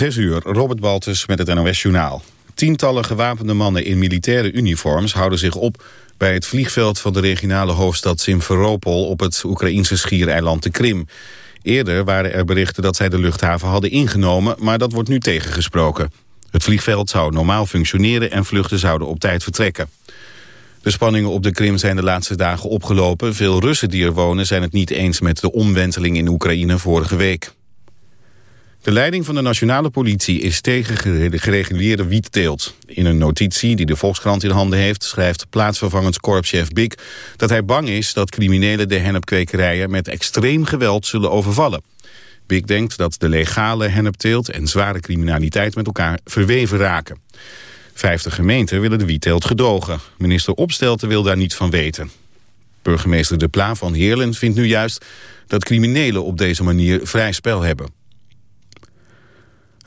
Zes uur, Robert Baltus met het NOS Journaal. Tientallen gewapende mannen in militaire uniforms houden zich op... bij het vliegveld van de regionale hoofdstad Simferopol... op het Oekraïnse schiereiland de Krim. Eerder waren er berichten dat zij de luchthaven hadden ingenomen... maar dat wordt nu tegengesproken. Het vliegveld zou normaal functioneren en vluchten zouden op tijd vertrekken. De spanningen op de Krim zijn de laatste dagen opgelopen. Veel Russen die er wonen zijn het niet eens met de omwenteling in Oekraïne vorige week. De leiding van de nationale politie is tegen de gereguleerde wietteelt. In een notitie die de Volkskrant in handen heeft... schrijft plaatsvervangend korpschef Bik dat hij bang is dat criminelen de hennepkwekerijen met extreem geweld zullen overvallen. Bik denkt dat de legale hennepteelt en zware criminaliteit met elkaar verweven raken. Vijftig gemeenten willen de wietteelt gedogen. Minister Opstelten wil daar niets van weten. Burgemeester De Pla van Heerlen vindt nu juist dat criminelen op deze manier vrij spel hebben.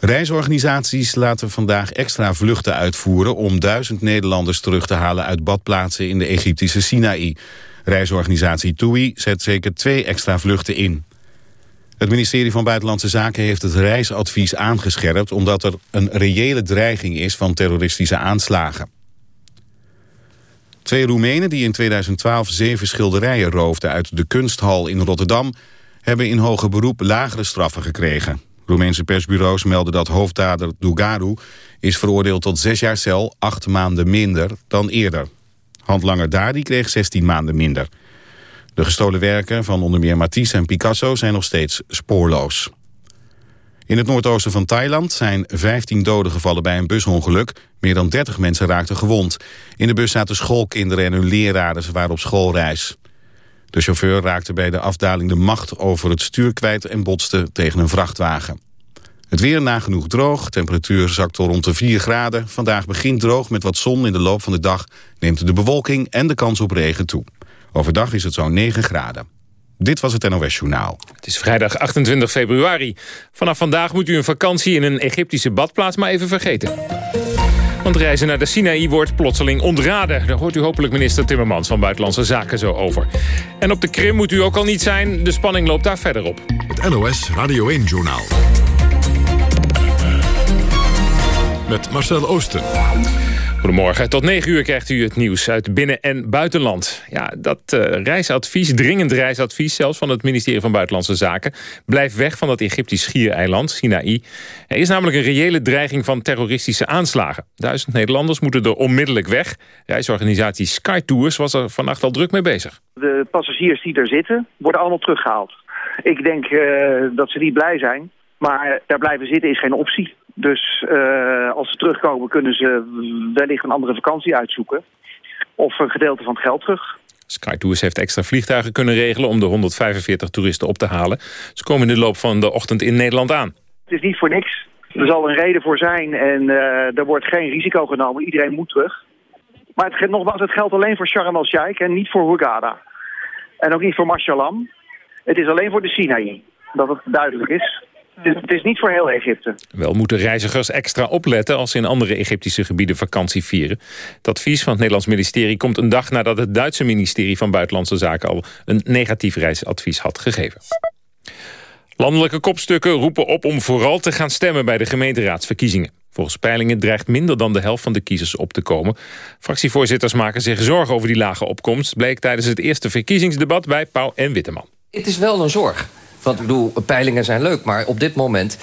Reisorganisaties laten vandaag extra vluchten uitvoeren... om duizend Nederlanders terug te halen uit badplaatsen in de Egyptische Sinaï. Reisorganisatie TUI zet zeker twee extra vluchten in. Het ministerie van Buitenlandse Zaken heeft het reisadvies aangescherpt... omdat er een reële dreiging is van terroristische aanslagen. Twee Roemenen die in 2012 zeven schilderijen roofden uit de kunsthal in Rotterdam... hebben in hoger beroep lagere straffen gekregen. Roemeense persbureaus melden dat hoofddader Dugaru is veroordeeld tot zes jaar cel, acht maanden minder dan eerder. Handlanger Dari kreeg 16 maanden minder. De gestolen werken van onder meer Matisse en Picasso zijn nog steeds spoorloos. In het noordoosten van Thailand zijn 15 doden gevallen bij een busongeluk. Meer dan 30 mensen raakten gewond. In de bus zaten schoolkinderen en hun leraren. Ze waren op schoolreis. De chauffeur raakte bij de afdaling de macht over het stuur kwijt en botste tegen een vrachtwagen. Het weer nagenoeg droog, temperatuur zakt tot rond de 4 graden. Vandaag begint droog met wat zon in de loop van de dag... neemt de bewolking en de kans op regen toe. Overdag is het zo'n 9 graden. Dit was het NOS Journaal. Het is vrijdag 28 februari. Vanaf vandaag moet u een vakantie in een Egyptische badplaats maar even vergeten. Want reizen naar de Sinaï wordt plotseling ontraden. Daar hoort u hopelijk minister Timmermans van Buitenlandse Zaken zo over. En op de Krim moet u ook al niet zijn. De spanning loopt daar verder op. Het NOS Radio 1-journaal. Met Marcel Oosten. Goedemorgen. Tot 9 uur krijgt u het nieuws uit binnen- en buitenland. Ja, dat uh, reisadvies, dringend reisadvies zelfs van het ministerie van Buitenlandse Zaken... blijft weg van dat Egyptisch schiereiland, Sinaï. Er is namelijk een reële dreiging van terroristische aanslagen. Duizend Nederlanders moeten er onmiddellijk weg. Reisorganisatie Sky Tours was er vannacht al druk mee bezig. De passagiers die er zitten, worden allemaal teruggehaald. Ik denk uh, dat ze niet blij zijn, maar daar blijven zitten is geen optie. Dus uh, als ze terugkomen kunnen ze wellicht een andere vakantie uitzoeken. Of een gedeelte van het geld terug. Sky Tours heeft extra vliegtuigen kunnen regelen om de 145 toeristen op te halen. Ze komen in de loop van de ochtend in Nederland aan. Het is niet voor niks. Er zal een reden voor zijn en uh, er wordt geen risico genomen. Iedereen moet terug. Maar het, nogmaals, het geldt alleen voor Sharm el-Sheikh en niet voor Hurghada. En ook niet voor Marsalam. Het is alleen voor de Sinaï, dat het duidelijk is. Het is niet voor heel Egypte. Wel moeten reizigers extra opletten als ze in andere Egyptische gebieden vakantie vieren. Het advies van het Nederlands ministerie komt een dag nadat het Duitse ministerie van Buitenlandse Zaken al een negatief reisadvies had gegeven. Landelijke kopstukken roepen op om vooral te gaan stemmen bij de gemeenteraadsverkiezingen. Volgens peilingen dreigt minder dan de helft van de kiezers op te komen. Fractievoorzitters maken zich zorgen over die lage opkomst... bleek tijdens het eerste verkiezingsdebat bij Pauw en Witteman. Het is wel een zorg. Want ik bedoel, peilingen zijn leuk, maar op dit moment...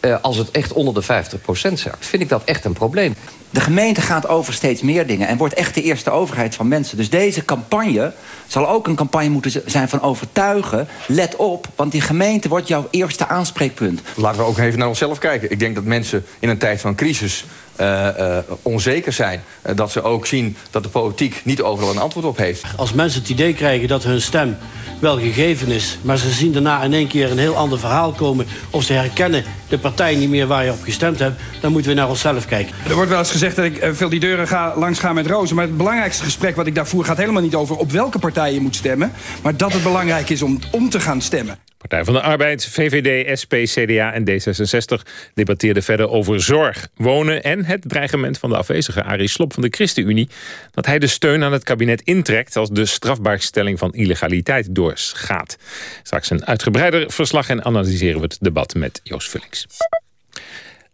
Uh, als het echt onder de 50% zakt, vind ik dat echt een probleem. De gemeente gaat over steeds meer dingen en wordt echt de eerste overheid van mensen. Dus deze campagne zal ook een campagne moeten zijn van overtuigen. Let op, want die gemeente wordt jouw eerste aanspreekpunt. Laten we ook even naar onszelf kijken. Ik denk dat mensen in een tijd van crisis uh, uh, onzeker zijn. Uh, dat ze ook zien dat de politiek niet overal een antwoord op heeft. Als mensen het idee krijgen dat hun stem wel gegeven is... maar ze zien daarna in één keer een heel ander verhaal komen... of ze herkennen de partij niet meer waar je op gestemd hebt... dan moeten we naar onszelf kijken. Er wordt wel eens gezegd dat ik veel die deuren ga, langs ga met rozen... maar het belangrijkste gesprek wat ik daar voer gaat helemaal niet over... op welke partij je moet stemmen... maar dat het belangrijk is om om te gaan stemmen. Partij van de Arbeid, VVD, SP, CDA en D66 debatteerden verder over zorg, wonen... en het dreigement van de afwezige Arie Slob van de ChristenUnie... dat hij de steun aan het kabinet intrekt als de strafbaarstelling van illegaliteit doorgaat. Straks een uitgebreider verslag en analyseren we het debat met Joost Vullings.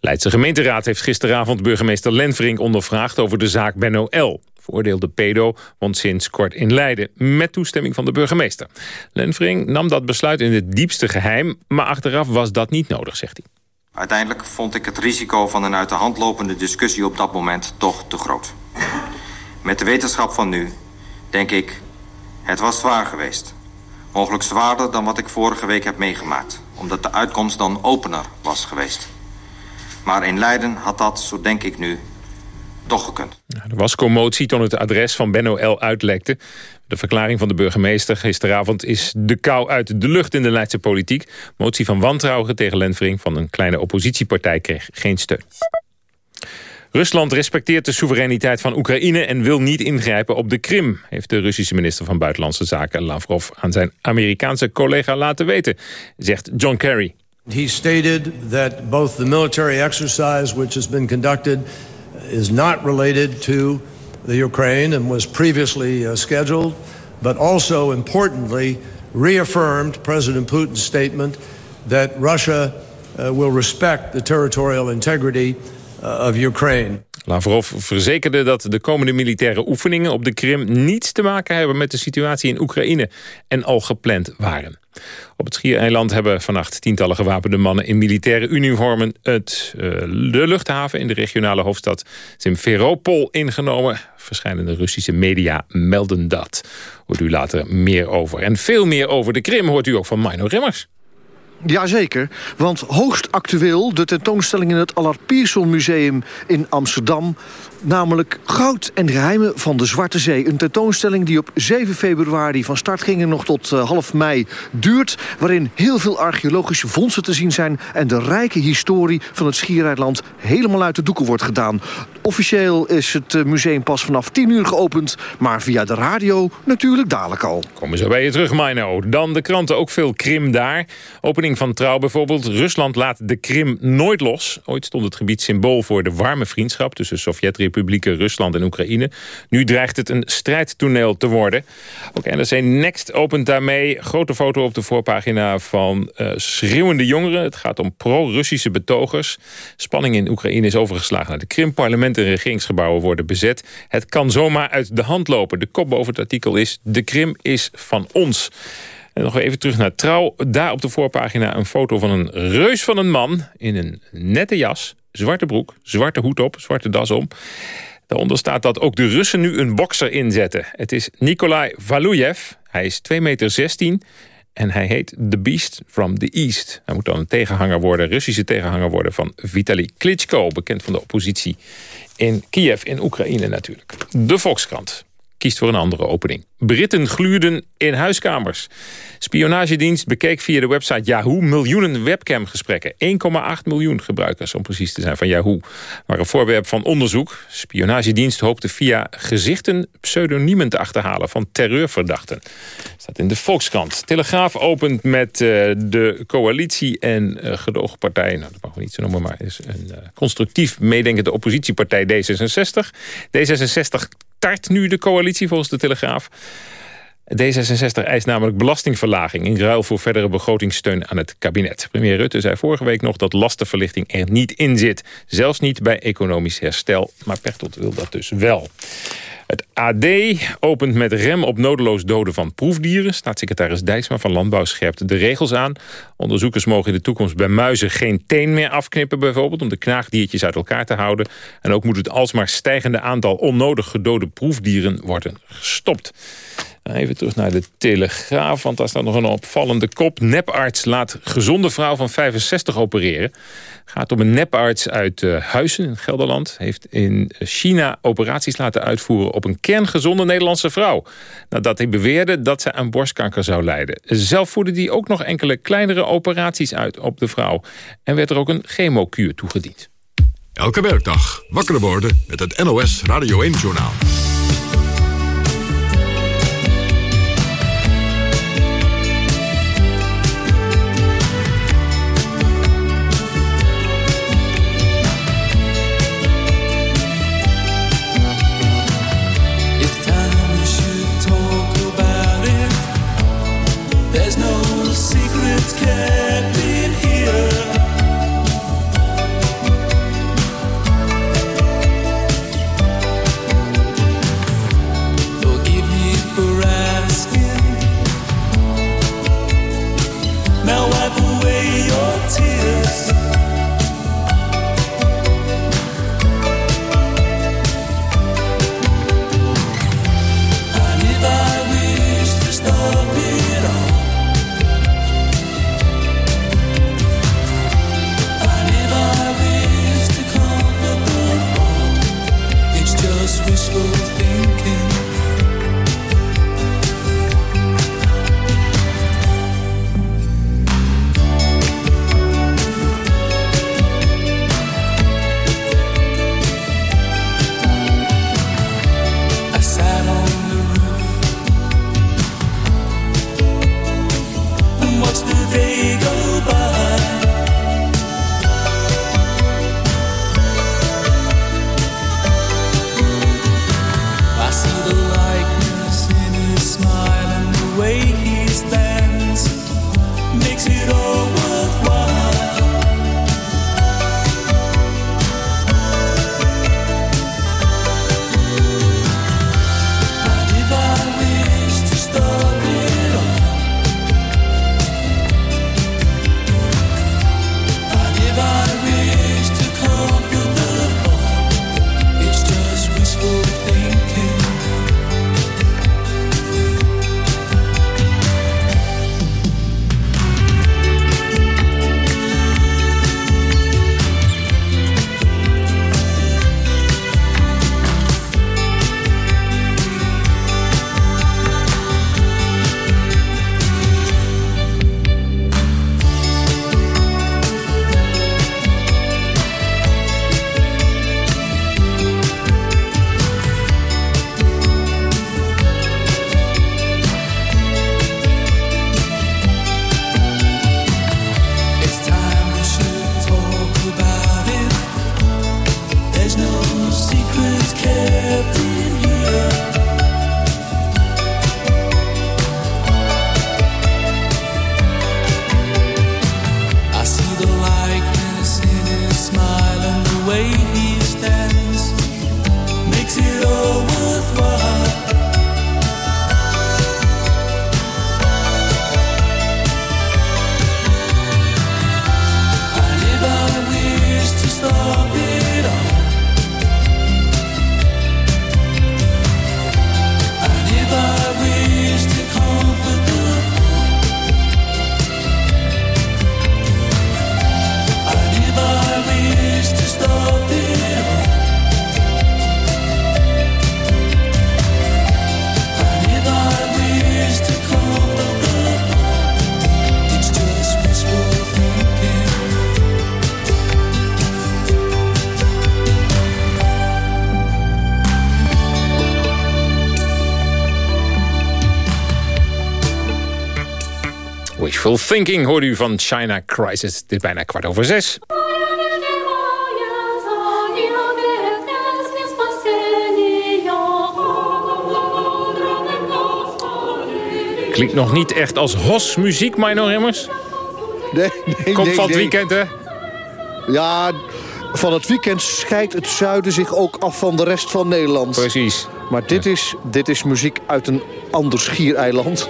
Leidse gemeenteraad heeft gisteravond burgemeester Lenverink ondervraagd over de zaak Benno L. Veroordeelde pedo woont sinds kort in Leiden, met toestemming van de burgemeester. Lenverink nam dat besluit in het diepste geheim, maar achteraf was dat niet nodig, zegt hij. Uiteindelijk vond ik het risico van een uit de hand lopende discussie op dat moment toch te groot. Met de wetenschap van nu denk ik, het was zwaar geweest. Mogelijk zwaarder dan wat ik vorige week heb meegemaakt, omdat de uitkomst dan opener was geweest. Maar in Leiden had dat, zo denk ik nu, toch gekund. Er was commotie toen het adres van Benno L. uitlekte. De verklaring van de burgemeester gisteravond is de kou uit de lucht in de Leidse politiek. Motie van wantrouwen tegen Lenvering van een kleine oppositiepartij kreeg geen steun. Rusland respecteert de soevereiniteit van Oekraïne en wil niet ingrijpen op de Krim, heeft de Russische minister van Buitenlandse Zaken Lavrov aan zijn Amerikaanse collega laten weten, zegt John Kerry. He stated that both the military exercise which has been conducted is not related to the Ukraine and was previously uh, scheduled, but also importantly reaffirmed President Putin's statement that Russia uh, will respect the territorial integrity uh, of Ukraine. Lavrov verzekerde dat de komende militaire oefeningen op de Krim niets te maken hebben met de situatie in Oekraïne en al gepland waren. Op het Schiereiland hebben vannacht tientallen gewapende mannen in militaire uniformen het, uh, de luchthaven in de regionale hoofdstad Simferopol ingenomen. Verschillende Russische media melden dat. Hoort u later meer over. En veel meer over de Krim hoort u ook van Mino Rimmers. Jazeker, want hoogst actueel de tentoonstelling in het Allard Pierson Museum in Amsterdam. Namelijk Goud en Geheimen van de Zwarte Zee. Een tentoonstelling die op 7 februari van start ging en nog tot uh, half mei duurt. Waarin heel veel archeologische vondsten te zien zijn. En de rijke historie van het Schiereiland helemaal uit de doeken wordt gedaan. Officieel is het uh, museum pas vanaf 10 uur geopend. Maar via de radio natuurlijk dadelijk al. Komen zo bij je terug, Mino. Dan de kranten ook veel Krim daar. Opening van Trouw bijvoorbeeld. Rusland laat de Krim nooit los. Ooit stond het gebied symbool voor de warme vriendschap... tussen Sovjet-republieken Rusland en Oekraïne. Nu dreigt het een strijdtoneel te worden. Ook NRC Next opent daarmee. Grote foto op de voorpagina van uh, schreeuwende jongeren. Het gaat om pro-Russische betogers. Spanning in Oekraïne is overgeslagen naar de Krim. Parlement en regeringsgebouwen worden bezet. Het kan zomaar uit de hand lopen. De kop boven het artikel is... De Krim is van ons. En nog even terug naar Trouw. Daar op de voorpagina een foto van een reus van een man... in een nette jas, zwarte broek, zwarte hoed op, zwarte das om. Daaronder staat dat ook de Russen nu een bokser inzetten. Het is Nikolai Valuyev. Hij is 2,16 meter 16 en hij heet The Beast from the East. Hij moet dan een tegenhanger worden, Russische tegenhanger worden... van Vitali Klitschko, bekend van de oppositie in Kiev in Oekraïne natuurlijk. De Volkskrant kiest voor een andere opening. Britten gluurden in huiskamers. Spionagedienst bekeek via de website Yahoo miljoenen webcamgesprekken. 1,8 miljoen gebruikers, om precies te zijn, van Yahoo. Maar een voorwerp van onderzoek. Spionagedienst hoopte via gezichten pseudoniemen te achterhalen van terreurverdachten. Staat in de Volkskrant. Telegraaf opent met uh, de coalitie en uh. Nou, dat mag we niet zo noemen, maar is een uh, constructief meedenkende oppositiepartij D66. D66 tart nu de coalitie volgens de Telegraaf. D66 eist namelijk belastingverlaging... in ruil voor verdere begrotingssteun aan het kabinet. Premier Rutte zei vorige week nog dat lastenverlichting er niet in zit. Zelfs niet bij economisch herstel. Maar Pechtold wil dat dus wel. Het AD opent met rem op nodeloos doden van proefdieren. Staatssecretaris Dijksma van Landbouw scherpt de regels aan. Onderzoekers mogen in de toekomst bij muizen geen teen meer afknippen... bijvoorbeeld om de knaagdiertjes uit elkaar te houden. En ook moet het alsmaar stijgende aantal onnodig gedode proefdieren worden gestopt. Even terug naar de Telegraaf, want daar staat nog een opvallende kop. Neparts laat gezonde vrouw van 65 opereren. Gaat om een neparts uit uh, Huizen in Gelderland. Heeft in China operaties laten uitvoeren op een kerngezonde Nederlandse vrouw. Nadat hij beweerde dat ze aan borstkanker zou lijden. Zelf voerde hij ook nog enkele kleinere operaties uit op de vrouw. En werd er ook een chemokuur toegediend. Elke werkdag wakker worden met het NOS Radio 1-journaal. Wishful Thinking hoorde u van China Crisis. Dit bijna kwart over zes. Klinkt nog niet echt als Hos muziek, Mino Remmers. Nee, nee, Komt nee, van het nee. weekend, hè? Ja, van het weekend scheidt het zuiden zich ook af van de rest van Nederland. Precies. Maar dit, is, dit is muziek uit een ander schiereiland.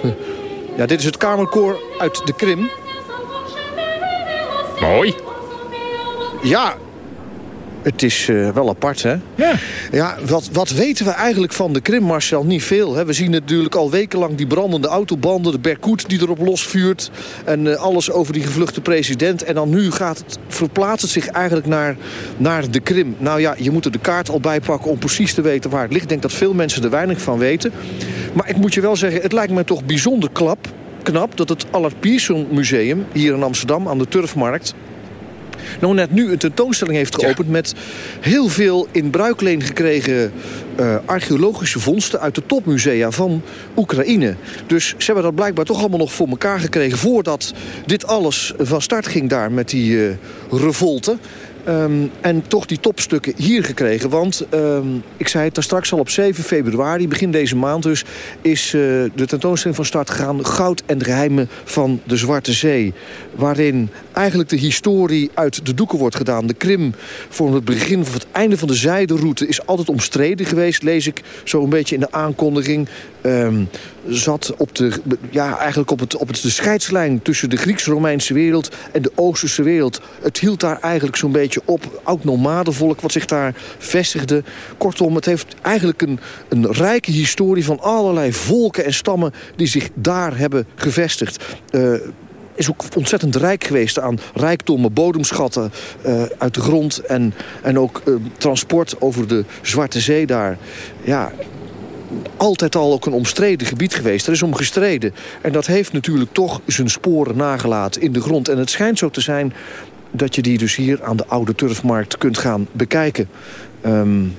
Ja, dit is het kamerkoor uit de Krim. Mooi. Ja, het is eh, wel apart, hè? Ja. Ja, wat, wat weten we eigenlijk van de Krim, Marcel? Niet veel. Hè? We zien natuurlijk al wekenlang die brandende autobanden... de Berkut die erop losvuurt... en eh, alles over die gevluchte president. En dan nu gaat het, verplaatst het zich eigenlijk naar, naar de Krim. Nou ja, je moet er de kaart al bij pakken om precies te weten waar het ligt. Ik denk dat veel mensen er weinig van weten. Maar ik moet je wel zeggen, het lijkt me toch bijzonder klap, knap... dat het Allard Pierson Museum hier in Amsterdam aan de Turfmarkt nou net nu een tentoonstelling heeft geopend... met heel veel in bruikleen gekregen eh, archeologische vondsten... uit de topmusea van Oekraïne. Dus ze hebben dat blijkbaar toch allemaal nog voor elkaar gekregen... voordat dit alles van start ging daar met die eh revolte. Ehm, en toch die topstukken hier gekregen. Want ehm, ik zei het daar straks al op 7 februari, begin deze maand dus... is eh, de tentoonstelling van start gegaan... Goud en geheimen van de Zwarte Zee. Waarin eigenlijk de historie uit de doeken wordt gedaan. De Krim voor het begin of het einde van de zijderoute... is altijd omstreden geweest, lees ik zo een beetje in de aankondiging. Ehm, zat op de, ja, eigenlijk op, het, op het, de scheidslijn tussen de Grieks-Romeinse wereld... en de Oosterse wereld. Het hield daar eigenlijk zo'n beetje op. Ook nomadenvolk wat zich daar vestigde. Kortom, het heeft eigenlijk een, een rijke historie van allerlei volken en stammen... die zich daar hebben gevestigd. Eh, is ook ontzettend rijk geweest aan rijkdommen, bodemschatten uh, uit de grond... en, en ook uh, transport over de Zwarte Zee daar. Ja, altijd al ook een omstreden gebied geweest. Er is om gestreden. En dat heeft natuurlijk toch zijn sporen nagelaten in de grond. En het schijnt zo te zijn dat je die dus hier aan de Oude Turfmarkt kunt gaan bekijken. Um,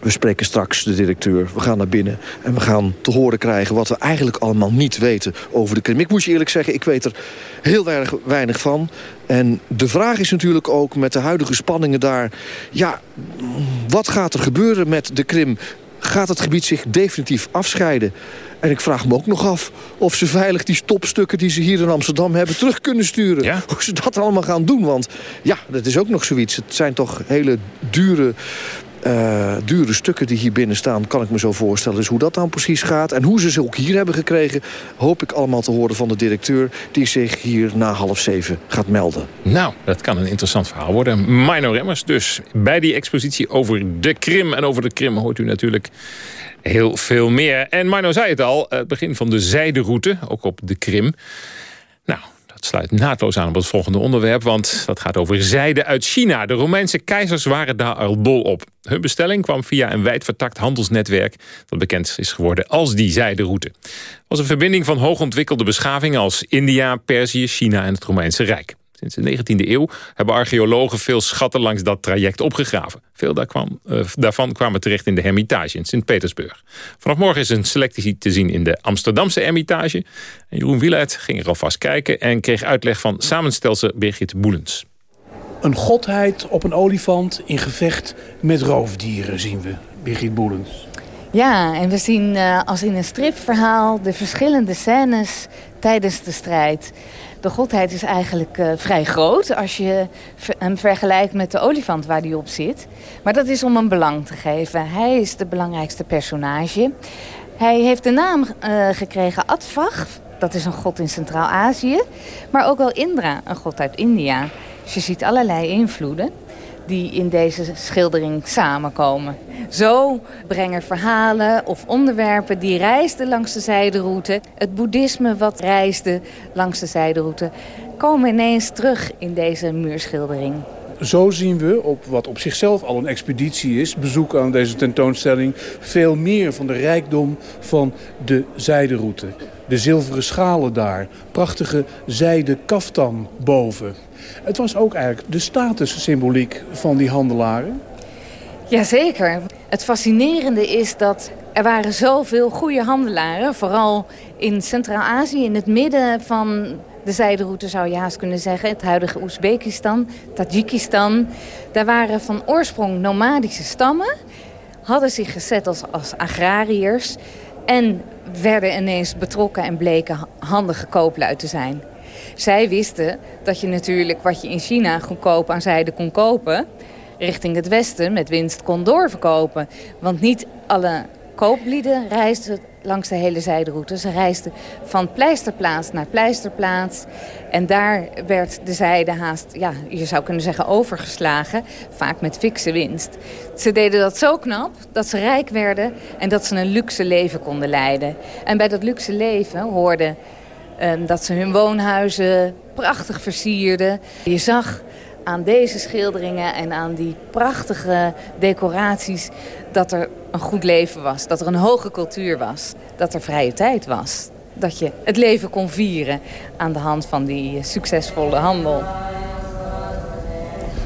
we spreken straks de directeur, we gaan naar binnen... en we gaan te horen krijgen wat we eigenlijk allemaal niet weten over de Krim. Ik moet je eerlijk zeggen, ik weet er heel erg weinig van. En de vraag is natuurlijk ook met de huidige spanningen daar... ja, wat gaat er gebeuren met de Krim? Gaat het gebied zich definitief afscheiden? En ik vraag me ook nog af of ze veilig die stopstukken die ze hier in Amsterdam hebben terug kunnen sturen. Ja? Hoe ze dat allemaal gaan doen. Want ja, dat is ook nog zoiets. Het zijn toch hele dure uh, dure stukken die hier binnen staan, kan ik me zo voorstellen. Dus hoe dat dan precies gaat en hoe ze ze ook hier hebben gekregen... hoop ik allemaal te horen van de directeur... die zich hier na half zeven gaat melden. Nou, dat kan een interessant verhaal worden. Mino Remmers dus bij die expositie over de Krim. En over de Krim hoort u natuurlijk heel veel meer. En Mino zei het al, het begin van de zijderoute, ook op de Krim... Dat sluit naadloos aan op het volgende onderwerp, want dat gaat over zijde uit China. De Romeinse keizers waren daar al dol op. Hun bestelling kwam via een wijd vertakt handelsnetwerk... dat bekend is geworden als die zijderoute. Het was een verbinding van hoogontwikkelde beschavingen als India, Perzië, China en het Romeinse Rijk. Sinds de 19e eeuw hebben archeologen veel schatten langs dat traject opgegraven. Veel daar kwam, uh, daarvan kwamen terecht in de Hermitage in Sint-Petersburg. Vanaf morgen is een selectie te zien in de Amsterdamse Hermitage. En Jeroen Wieluid ging er alvast kijken en kreeg uitleg van samenstelster Birgit Boelens. Een godheid op een olifant in gevecht met roofdieren zien we, Birgit Boelens. Ja, en we zien uh, als in een stripverhaal de verschillende scènes tijdens de strijd. De godheid is eigenlijk uh, vrij groot als je hem vergelijkt met de olifant waar hij op zit. Maar dat is om hem belang te geven. Hij is de belangrijkste personage. Hij heeft de naam uh, gekregen Advach, dat is een god in Centraal-Azië. Maar ook wel Indra, een god uit India. Dus je ziet allerlei invloeden die in deze schildering samenkomen. Zo brengen verhalen of onderwerpen die reisden langs de zijderoute... het boeddhisme wat reisde langs de zijderoute... komen ineens terug in deze muurschildering. Zo zien we, op wat op zichzelf al een expeditie is... bezoek aan deze tentoonstelling... veel meer van de rijkdom van de zijderoute. De zilveren schalen daar, prachtige zijden kaftan boven... Het was ook eigenlijk de statussymboliek van die handelaren. Jazeker. Het fascinerende is dat er waren zoveel goede handelaren. Vooral in Centraal-Azië, in het midden van de zijderoute zou je haast kunnen zeggen. Het huidige Oezbekistan, Tajikistan. Daar waren van oorsprong nomadische stammen. Hadden zich gezet als, als agrariërs. En werden ineens betrokken en bleken handige kooplui te zijn. Zij wisten dat je natuurlijk wat je in China goedkoop aan zijde kon kopen... richting het westen met winst kon doorverkopen. Want niet alle kooplieden reisden langs de hele zijderoute. Ze reisden van pleisterplaats naar pleisterplaats. En daar werd de zijde haast, ja, je zou kunnen zeggen, overgeslagen. Vaak met fikse winst. Ze deden dat zo knap dat ze rijk werden en dat ze een luxe leven konden leiden. En bij dat luxe leven hoorde uh, dat ze hun woonhuizen prachtig versierden. Je zag aan deze schilderingen en aan die prachtige decoraties... dat er een goed leven was, dat er een hoge cultuur was, dat er vrije tijd was. Dat je het leven kon vieren aan de hand van die succesvolle handel.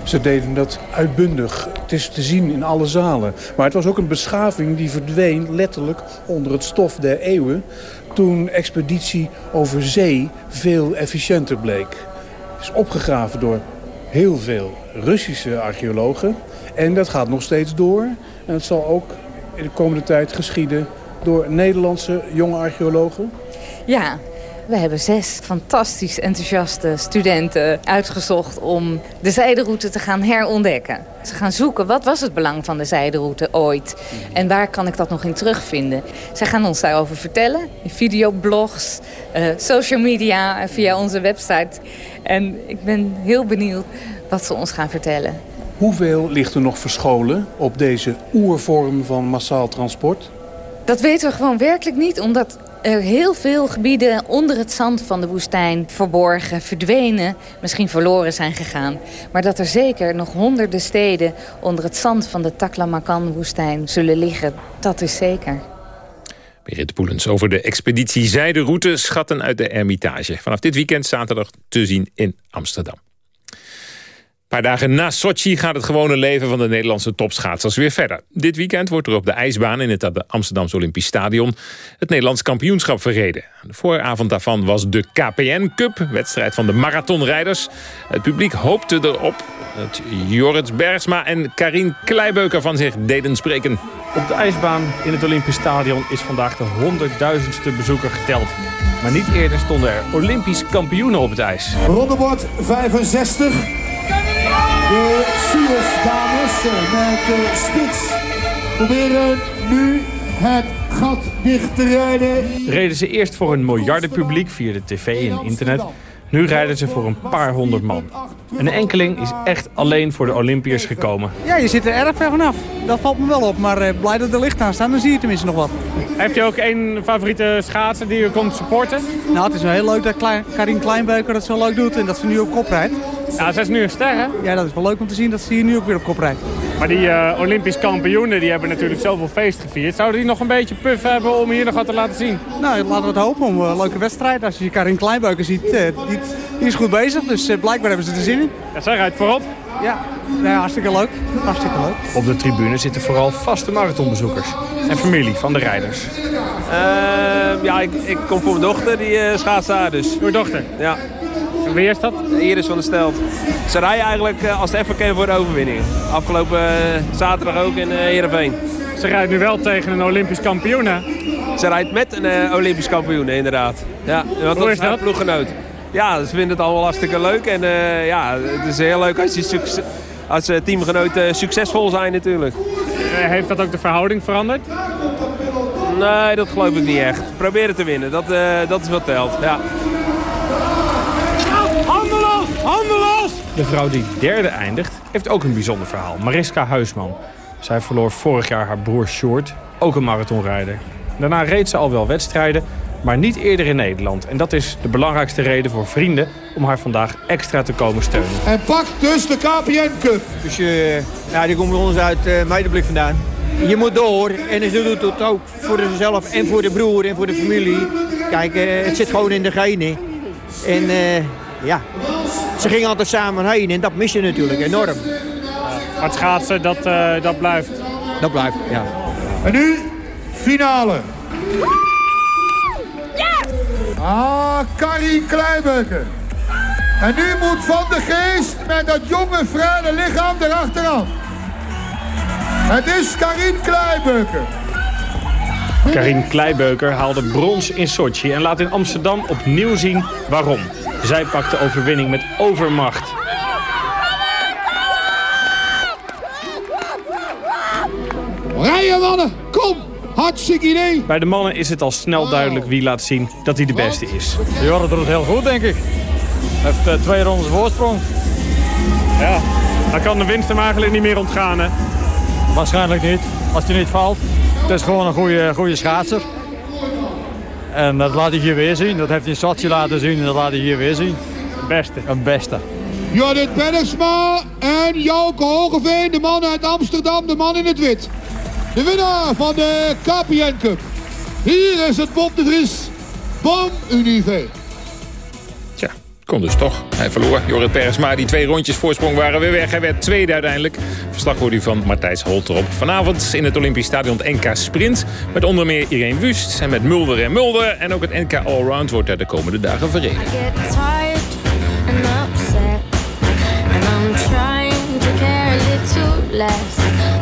Ze deden dat uitbundig. Het is te zien in alle zalen. Maar het was ook een beschaving die verdween letterlijk onder het stof der eeuwen... toen expeditie over zee veel efficiënter bleek. Is opgegraven door heel veel Russische archeologen. En dat gaat nog steeds door. En het zal ook in de komende tijd geschieden door Nederlandse jonge archeologen. Ja, we hebben zes fantastisch enthousiaste studenten uitgezocht om de zijderoute te gaan herontdekken. Ze gaan zoeken wat was het belang van de zijderoute ooit en waar kan ik dat nog in terugvinden. Zij gaan ons daarover vertellen in videoblogs, uh, social media, via onze website. En ik ben heel benieuwd wat ze ons gaan vertellen. Hoeveel ligt er nog verscholen op deze oervorm van massaal transport? Dat weten we gewoon werkelijk niet, omdat er heel veel gebieden onder het zand van de woestijn verborgen, verdwenen, misschien verloren zijn gegaan. Maar dat er zeker nog honderden steden onder het zand van de Taklamakan-woestijn zullen liggen, dat is zeker. Berit Poelens over de expeditie Zijderoute Schatten uit de Ermitage. Vanaf dit weekend zaterdag te zien in Amsterdam. Een paar dagen na Sochi gaat het gewone leven van de Nederlandse topschaatsers weer verder. Dit weekend wordt er op de ijsbaan in het Amsterdamse Olympisch Stadion het Nederlands kampioenschap verreden. De vooravond daarvan was de KPN Cup, wedstrijd van de marathonrijders. Het publiek hoopte erop dat Jorrit Bergsma en Karin Kleibeuker van zich deden spreken. Op de ijsbaan in het Olympisch Stadion is vandaag de honderdduizendste bezoeker geteld. Maar niet eerder stonden er Olympisch kampioenen op het ijs. Rondebord 65. De Siers dames met de spits proberen nu het gat dicht te rijden. Reden ze eerst voor een miljardenpubliek via de tv en internet. Nu rijden ze voor een paar honderd man. En een enkeling is echt alleen voor de Olympiërs gekomen. Ja, je zit er erg ver vanaf. Dat valt me wel op. Maar uh, blij dat er licht aan staan, dan zie je tenminste nog wat. Heeft u ook één favoriete schaatser die u komt supporten? Nou, het is wel heel leuk dat Klein, Karin Kleinbeuker dat zo leuk doet en dat ze nu op kop rijdt. Ja, ze is nu een ster, hè? Ja, dat is wel leuk om te zien dat ze hier nu ook weer op kop rijdt. Maar die uh, Olympisch kampioenen die hebben natuurlijk zoveel feest gevierd. Zouden die nog een beetje puff hebben om hier nog wat te laten zien? Nou, laten we het hopen om een leuke wedstrijd. Als je Karin Kleinbeuker ziet, uh, die, die, is goed bezig. Dus uh, blijkbaar hebben ze er zin in. Ja, zij rijdt voorop. Ja, ja, hartstikke leuk. Hartstikke leuk. Op de tribune zitten vooral vaste marathonbezoekers. En familie van de rijders. ja, ik, ik, kom voor mijn dochter, die schaatst daar dus. Uw dochter? Ja. En wie is dat? Iris van der Stelt. Ze rijden eigenlijk als het even kan voor de overwinning. Afgelopen zaterdag ook in Heerenveen. Ze rijdt nu wel tegen een Olympisch kampioen, hè? Ze rijdt met een Olympisch kampioen, inderdaad. Ja, wat Hoe is dat? ploeggenoot. Ja, ze vinden het allemaal hartstikke leuk. En uh, ja, het is heel leuk als, je als teamgenoten succesvol zijn natuurlijk. Heeft dat ook de verhouding veranderd? Nee, dat geloof ik niet echt. Proberen te winnen, dat, uh, dat is wat telt. Ja. Handelos! Handelos! De vrouw die derde eindigt, heeft ook een bijzonder verhaal. Mariska Huisman. Zij verloor vorig jaar haar broer Short, ook een marathonrijder. Daarna reed ze al wel wedstrijden, maar niet eerder in Nederland. En dat is de belangrijkste reden voor vrienden om haar vandaag extra te komen steunen. En pak dus de KPN Cup. Dus uh, ja, die komt bij ons uit uh, Meidenblik vandaan. Je moet door en ze doet het ook voor zichzelf en voor de broer en voor de familie. Kijk, uh, het zit gewoon in de genen. En ja, ze gingen altijd samen heen en dat mis je natuurlijk enorm. Maar het schaatsen, dat, dat blijft? Dat blijft, ja. En nu finale. Ah, Karin Kleibeuken. En nu moet Van de Geest met dat jonge, vrije lichaam erachteraan. Het is Karin Kleibeuken. Karin Kleibeuker haalde brons in Sochi en laat in Amsterdam opnieuw zien waarom. Zij pakt de overwinning met overmacht. Rijden mannen, kom! Hartstikke idee! Bij de mannen is het al snel duidelijk wie laat zien dat hij de beste is. Jorre doet het heel goed, denk ik. Hij heeft uh, twee rondes voorsprong. Ja, dan kan de winst hem eigenlijk niet meer ontgaan, hè? Waarschijnlijk niet, als hij niet valt. Het is gewoon een goede, goede schaatser. En dat laat hij hier weer zien. Dat heeft hij in Sochi laten zien en dat laat hij hier weer zien. Beste. Een beste. Judith Bennisma en Jouke Hogeveen, de man uit Amsterdam, de man in het wit. De winnaar van de KPN Cup. Hier is het Bob de Vries van Unive. Tja, kon dus toch. Hij verloor. Jorrit Peresma, die twee rondjes voorsprong waren weer weg. Hij werd tweede uiteindelijk. Verslag wordt u van Matthijs Holterop. Vanavond in het Olympisch Stadion het NK Sprint. Met onder meer Irene Wust en met Mulder en Mulder. En ook het NK Allround wordt er de komende dagen verreden. less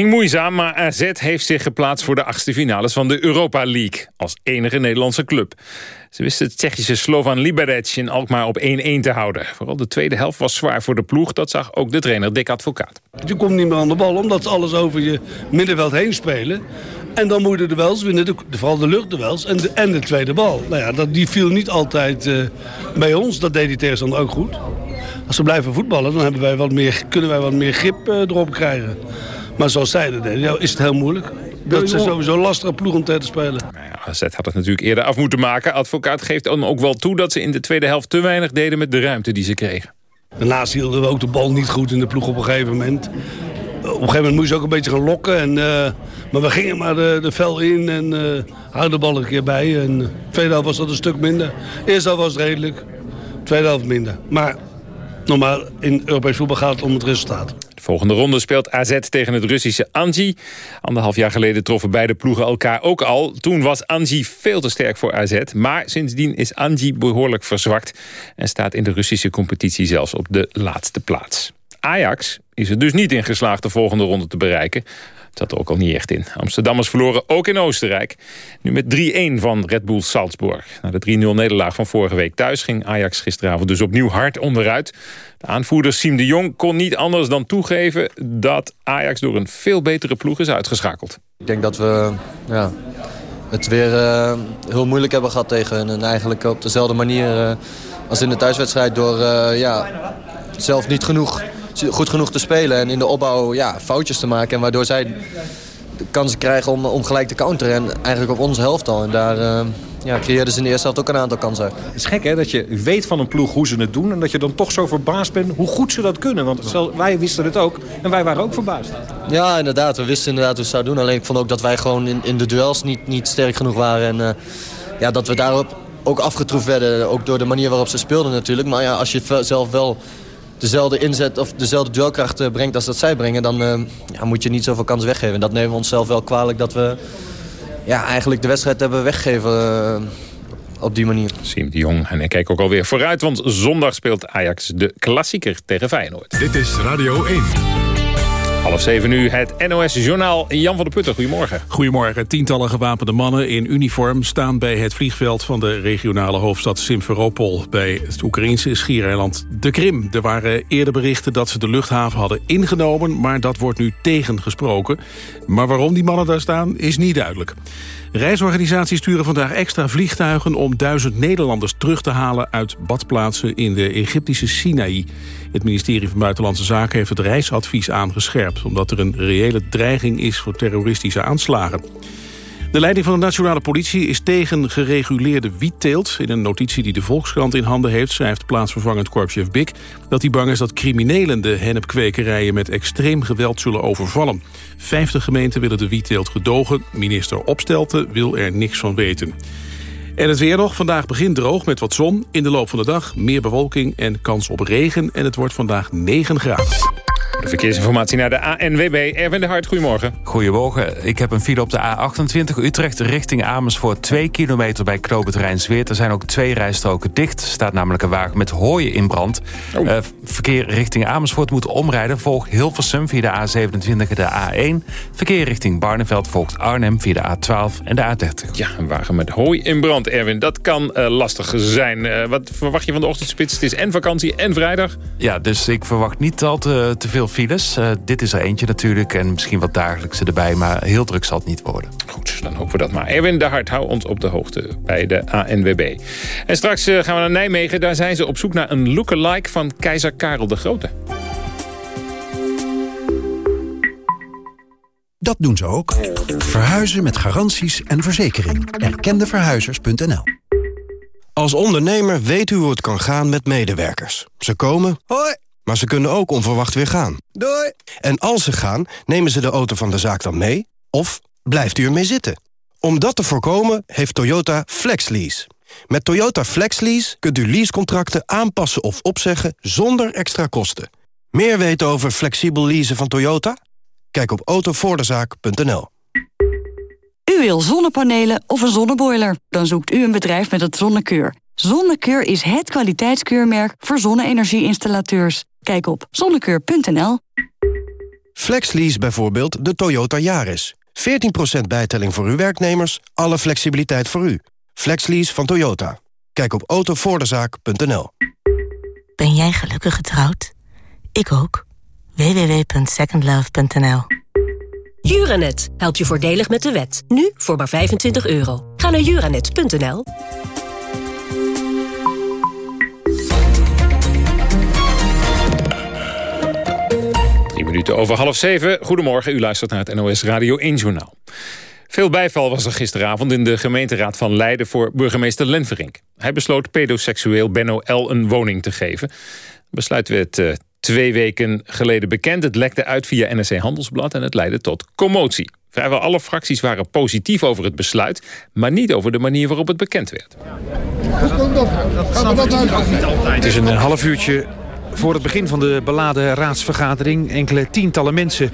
ging moeizaam, maar AZ heeft zich geplaatst voor de achtste finales van de Europa League. Als enige Nederlandse club. Ze wisten het Tsjechische Slovan Liberec in Alkmaar op 1-1 te houden. Vooral de tweede helft was zwaar voor de ploeg. Dat zag ook de trainer Dick Advocaat. Je komt niet meer aan de bal omdat ze alles over je middenveld heen spelen. En dan moet je de duels winnen, de, vooral de luchtduels en de, en de tweede bal. Nou ja, dat, die viel niet altijd eh, bij ons. Dat deed die tegenstander ook goed. Als ze blijven voetballen, dan hebben wij wat meer, kunnen wij wat meer grip eh, erop krijgen. Maar zoals zij dat deden, ja, is het heel moeilijk. Dat is sowieso een lastige ploeg om tegen te spelen. AZ had het natuurlijk eerder af moeten maken. Advocaat geeft dan ook wel toe dat ze in de tweede helft te weinig deden met de ruimte die ze kregen. Daarnaast hielden we ook de bal niet goed in de ploeg op een gegeven moment. een gegeven moment moest je ook een beetje gaan lokken. En, eh, maar we gingen maar de, de vel in en uh, houden de bal een keer bij. En de tweede helft was dat een stuk minder. Eerste helft was het redelijk. Tweede helft minder. Maar normaal in Europees voetbal gaat het om het resultaat. De volgende ronde speelt AZ tegen het Russische Anji. Anderhalf jaar geleden troffen beide ploegen elkaar ook al. Toen was Anji veel te sterk voor AZ. Maar sindsdien is Anji behoorlijk verzwakt... en staat in de Russische competitie zelfs op de laatste plaats. Ajax is er dus niet in geslaagd de volgende ronde te bereiken. Zat er ook al niet echt in. Amsterdammers verloren ook in Oostenrijk. Nu met 3-1 van Red Bull Salzburg. Na de 3-0 nederlaag van vorige week thuis ging Ajax gisteravond dus opnieuw hard onderuit. De aanvoerder Siem de Jong kon niet anders dan toegeven... dat Ajax door een veel betere ploeg is uitgeschakeld. Ik denk dat we ja, het weer uh, heel moeilijk hebben gehad tegen hen. En eigenlijk op dezelfde manier uh, als in de thuiswedstrijd... door uh, ja, zelf niet genoeg goed genoeg te spelen. En in de opbouw ja, foutjes te maken. En waardoor zij de kansen krijgen om, om gelijk te counteren. En eigenlijk op onze helft al. En daar uh, ja, creëerden ze in de eerste helft ook een aantal kansen. Het is gek hè, dat je weet van een ploeg hoe ze het doen... en dat je dan toch zo verbaasd bent hoe goed ze dat kunnen. Want wij wisten het ook en wij waren ook verbaasd. Ja, inderdaad. We wisten inderdaad hoe ze het zouden doen. Alleen ik vond ook dat wij gewoon in, in de duels niet, niet sterk genoeg waren. En uh, ja, dat we daarop ook afgetroefd werden. Ook door de manier waarop ze speelden natuurlijk. Maar ja, als je zelf wel dezelfde inzet of dezelfde duelkracht eh, brengt als dat zij brengen... dan uh, ja, moet je niet zoveel kans weggeven. Dat nemen we onszelf wel kwalijk dat we ja, eigenlijk de wedstrijd hebben weggegeven uh, op die manier. Siem de Jong en ik kijk ook alweer vooruit... want zondag speelt Ajax de klassieker tegen Feyenoord. Dit is Radio 1. Half zeven nu het NOS-journaal. Jan van der Putten, goedemorgen. Goedemorgen. Tientallen gewapende mannen in uniform staan bij het vliegveld van de regionale hoofdstad Simferopol bij het Oekraïnse schiereiland de Krim. Er waren eerder berichten dat ze de luchthaven hadden ingenomen, maar dat wordt nu tegengesproken. Maar waarom die mannen daar staan is niet duidelijk. Reisorganisaties sturen vandaag extra vliegtuigen om duizend Nederlanders terug te halen uit badplaatsen in de Egyptische Sinaï. Het ministerie van Buitenlandse Zaken heeft het reisadvies aangescherpt... omdat er een reële dreiging is voor terroristische aanslagen. De leiding van de nationale politie is tegen gereguleerde wietteelt. In een notitie die de Volkskrant in handen heeft... schrijft plaatsvervangend korpschef Bik dat hij bang is dat criminelen de hennepkwekerijen met extreem geweld zullen overvallen. Vijftig gemeenten willen de wietteelt gedogen. Minister Opstelten wil er niks van weten. En het weer nog. Vandaag begint droog met wat zon. In de loop van de dag meer bewolking en kans op regen. En het wordt vandaag 9 graden. De verkeersinformatie naar de ANWB. Erwin de Hart, goedemorgen. Goedemorgen. Ik heb een file op de A28 Utrecht richting Amersfoort. Twee kilometer bij Knoopend Rijnsweert. Er zijn ook twee rijstroken dicht. Er staat namelijk een wagen met hooien in brand. Oh. Uh, verkeer richting Amersfoort moet omrijden. Volg Hilversum via de A27 en de A1. Verkeer richting Barneveld volgt Arnhem via de A12 en de A30. Ja, een wagen met hooi in brand, Erwin. Dat kan uh, lastig zijn. Uh, wat verwacht je van de ochtendspits? Het is en vakantie en vrijdag. Ja, dus ik verwacht niet al te, te veel files. Uh, dit is er eentje natuurlijk en misschien wat dagelijkse erbij... maar heel druk zal het niet worden. Goed, dan hopen we dat maar. Erwin de Hart, hou ons op de hoogte bij de ANWB. En straks uh, gaan we naar Nijmegen. Daar zijn ze op zoek naar een lookalike van keizer Karel de Grote. Dat doen ze ook. Verhuizen met garanties en verzekering. Erkendeverhuizers.nl Als ondernemer weet u hoe het kan gaan met medewerkers. Ze komen... Hoi maar ze kunnen ook onverwacht weer gaan. Doei! En als ze gaan, nemen ze de auto van de zaak dan mee? Of blijft u ermee zitten? Om dat te voorkomen heeft Toyota FlexLease. Met Toyota FlexLease kunt u leasecontracten aanpassen of opzeggen zonder extra kosten. Meer weten over flexibel leasen van Toyota? Kijk op autovoordezaak.nl. U wil zonnepanelen of een zonneboiler? Dan zoekt u een bedrijf met het Zonnekeur. Zonnekeur is het kwaliteitskeurmerk voor zonne-energieinstallateurs. Kijk op zonnekeur.nl. Flexlease bijvoorbeeld de Toyota Yaris. 14% bijtelling voor uw werknemers, alle flexibiliteit voor u. Flexlease van Toyota. Kijk op autovoordezaak.nl. Ben jij gelukkig getrouwd? Ik ook. www.secondlove.nl Juranet helpt je voordelig met de wet. Nu voor maar 25 euro. Ga naar juranet.nl. minuten over half zeven. Goedemorgen, u luistert naar het NOS Radio 1 Journaal. Veel bijval was er gisteravond in de gemeenteraad van Leiden voor burgemeester Lenverink. Hij besloot pedoseksueel Benno L. een woning te geven. Besluit werd uh, twee weken geleden bekend. Het lekte uit via NRC Handelsblad en het leidde tot commotie. Vrijwel alle fracties waren positief over het besluit... maar niet over de manier waarop het bekend werd. Het is een half uurtje voor het begin van de beladen raadsvergadering. Enkele tientallen mensen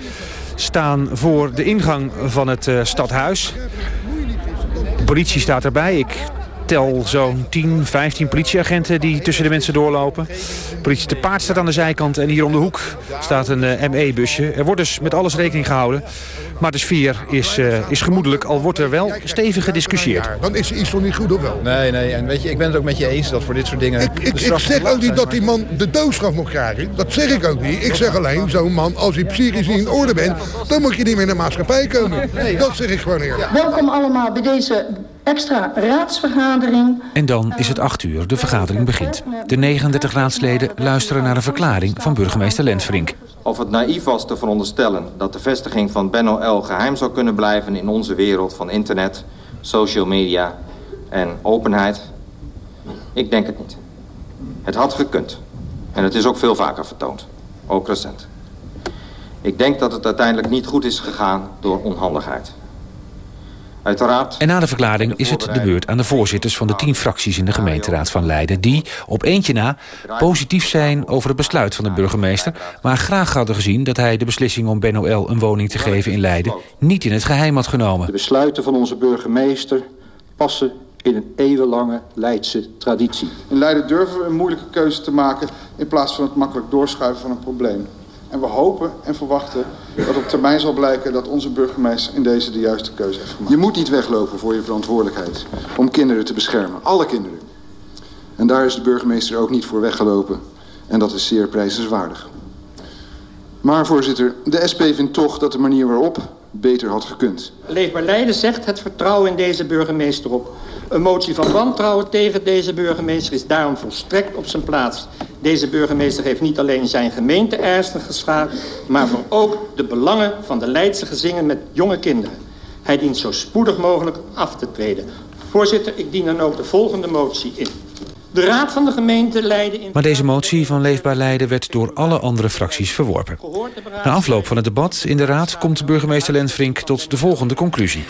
staan voor de ingang van het uh, stadhuis. De politie staat erbij. Ik tel zo'n 10, 15 politieagenten die tussen de mensen doorlopen. Politie te paard staat aan de zijkant en hier om de hoek staat een uh, ME-busje. Er wordt dus met alles rekening gehouden. Maar de sfeer is, uh, is gemoedelijk, al wordt er wel stevig gediscussieerd. Dan is iets nog niet goed, of wel? Nee, nee. En weet je, ik ben het ook met je eens dat voor dit soort dingen... Ik, ik, ik zeg ook niet dat die man de doodstraf moet krijgen. Dat zeg ik ook niet. Ik zeg alleen, zo'n man, als hij psychisch niet in orde bent... dan moet je niet meer in de maatschappij komen. Dat zeg ik gewoon eerlijk. Welkom allemaal bij deze extra raadsvergadering. En dan is het 8 uur, de vergadering begint. De 39 raadsleden luisteren naar een verklaring van burgemeester Lentverink. Of het naïef was te veronderstellen dat de vestiging van Benno L. geheim zou kunnen blijven in onze wereld van internet, social media en openheid? Ik denk het niet. Het had gekund. En het is ook veel vaker vertoond. Ook recent. Ik denk dat het uiteindelijk niet goed is gegaan door onhandigheid. Uiteraard. En na de verklaring is het de beurt aan de voorzitters van de tien fracties in de gemeenteraad van Leiden... die, op eentje na, positief zijn over het besluit van de burgemeester... maar graag hadden gezien dat hij de beslissing om Ben een woning te geven in Leiden... niet in het geheim had genomen. De besluiten van onze burgemeester passen in een eeuwenlange Leidse traditie. In Leiden durven we een moeilijke keuze te maken... in plaats van het makkelijk doorschuiven van een probleem. En we hopen en verwachten dat op termijn zal blijken dat onze burgemeester in deze de juiste keuze heeft gemaakt. Je moet niet weglopen voor je verantwoordelijkheid om kinderen te beschermen. Alle kinderen. En daar is de burgemeester ook niet voor weggelopen. En dat is zeer prijzenswaardig. Maar voorzitter, de SP vindt toch dat de manier waarop beter had gekund. Leefbaar Leiden zegt het vertrouwen in deze burgemeester op. Een motie van wantrouwen tegen deze burgemeester is daarom volstrekt op zijn plaats. Deze burgemeester heeft niet alleen zijn gemeente ernstig geschaad... maar voor ook de belangen van de Leidse gezinnen met jonge kinderen. Hij dient zo spoedig mogelijk af te treden. Voorzitter, ik dien dan ook de volgende motie in. De Raad van de Gemeente Leiden... In... Maar deze motie van Leefbaar Leiden werd door alle andere fracties verworpen. Na afloop van het debat in de Raad komt burgemeester Lenfrink tot de volgende conclusie.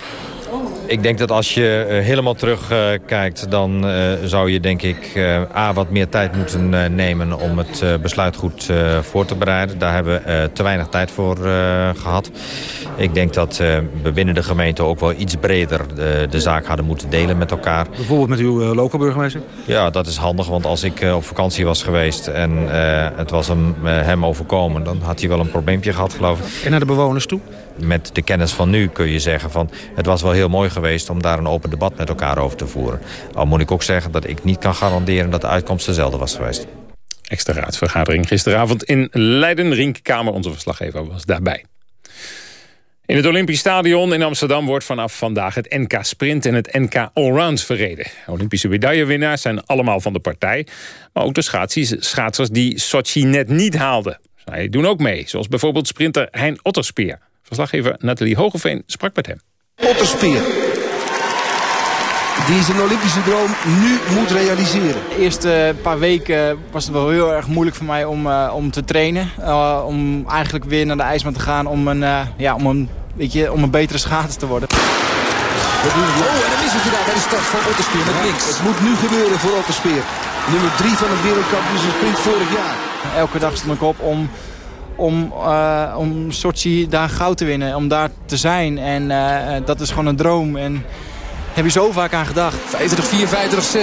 Ik denk dat als je uh, helemaal terugkijkt, kijkt, dan uh, zou je denk ik A, wat meer tijd moeten nemen om het besluit goed voor te bereiden. Daar hebben we te weinig tijd voor gehad. Ik denk dat we binnen de gemeente ook wel iets breder de zaak hadden moeten delen met elkaar. Bijvoorbeeld met uw lokale burgemeester? Ja, dat is handig, want als ik op vakantie was geweest en het was hem, hem overkomen, dan had hij wel een probleempje gehad geloof ik. En naar de bewoners toe? Met de kennis van nu kun je zeggen van het was wel heel mooi geweest om daar een open debat met elkaar over te voeren. Al moet ik ook zeggen dat ik niet kan garanderen dat de uitkomst dezelfde was geweest. Extra raadsvergadering gisteravond in Leiden. Rink Kamer, onze verslaggever, was daarbij. In het Olympisch Stadion in Amsterdam wordt vanaf vandaag het NK Sprint en het NK Allround verreden. Olympische medaillewinnaars zijn allemaal van de partij. Maar ook de schaatsers die Sochi net niet haalden. Zij doen ook mee, zoals bijvoorbeeld sprinter Hein Otterspeer. Verslaggever Nathalie Hogeveen sprak met hem. Otterspeer. Die zijn Olympische droom nu moet realiseren. De eerste paar weken was het wel heel erg moeilijk voor mij om, uh, om te trainen. Uh, om eigenlijk weer naar de ijsbaan te gaan om een, uh, ja, om een, weet je, om een betere schaats te worden. Oh, en dan is het gedaan bij de start van Otterspeer met links. Het moet nu gebeuren voor Otterspeer. Nummer 3 van het wereldkampioenschap vorig jaar. Elke dag stond ik op om om, uh, om Sochi daar goud te winnen, om daar te zijn. En uh, dat is gewoon een droom. En heb je zo vaak aan gedacht. 25-4,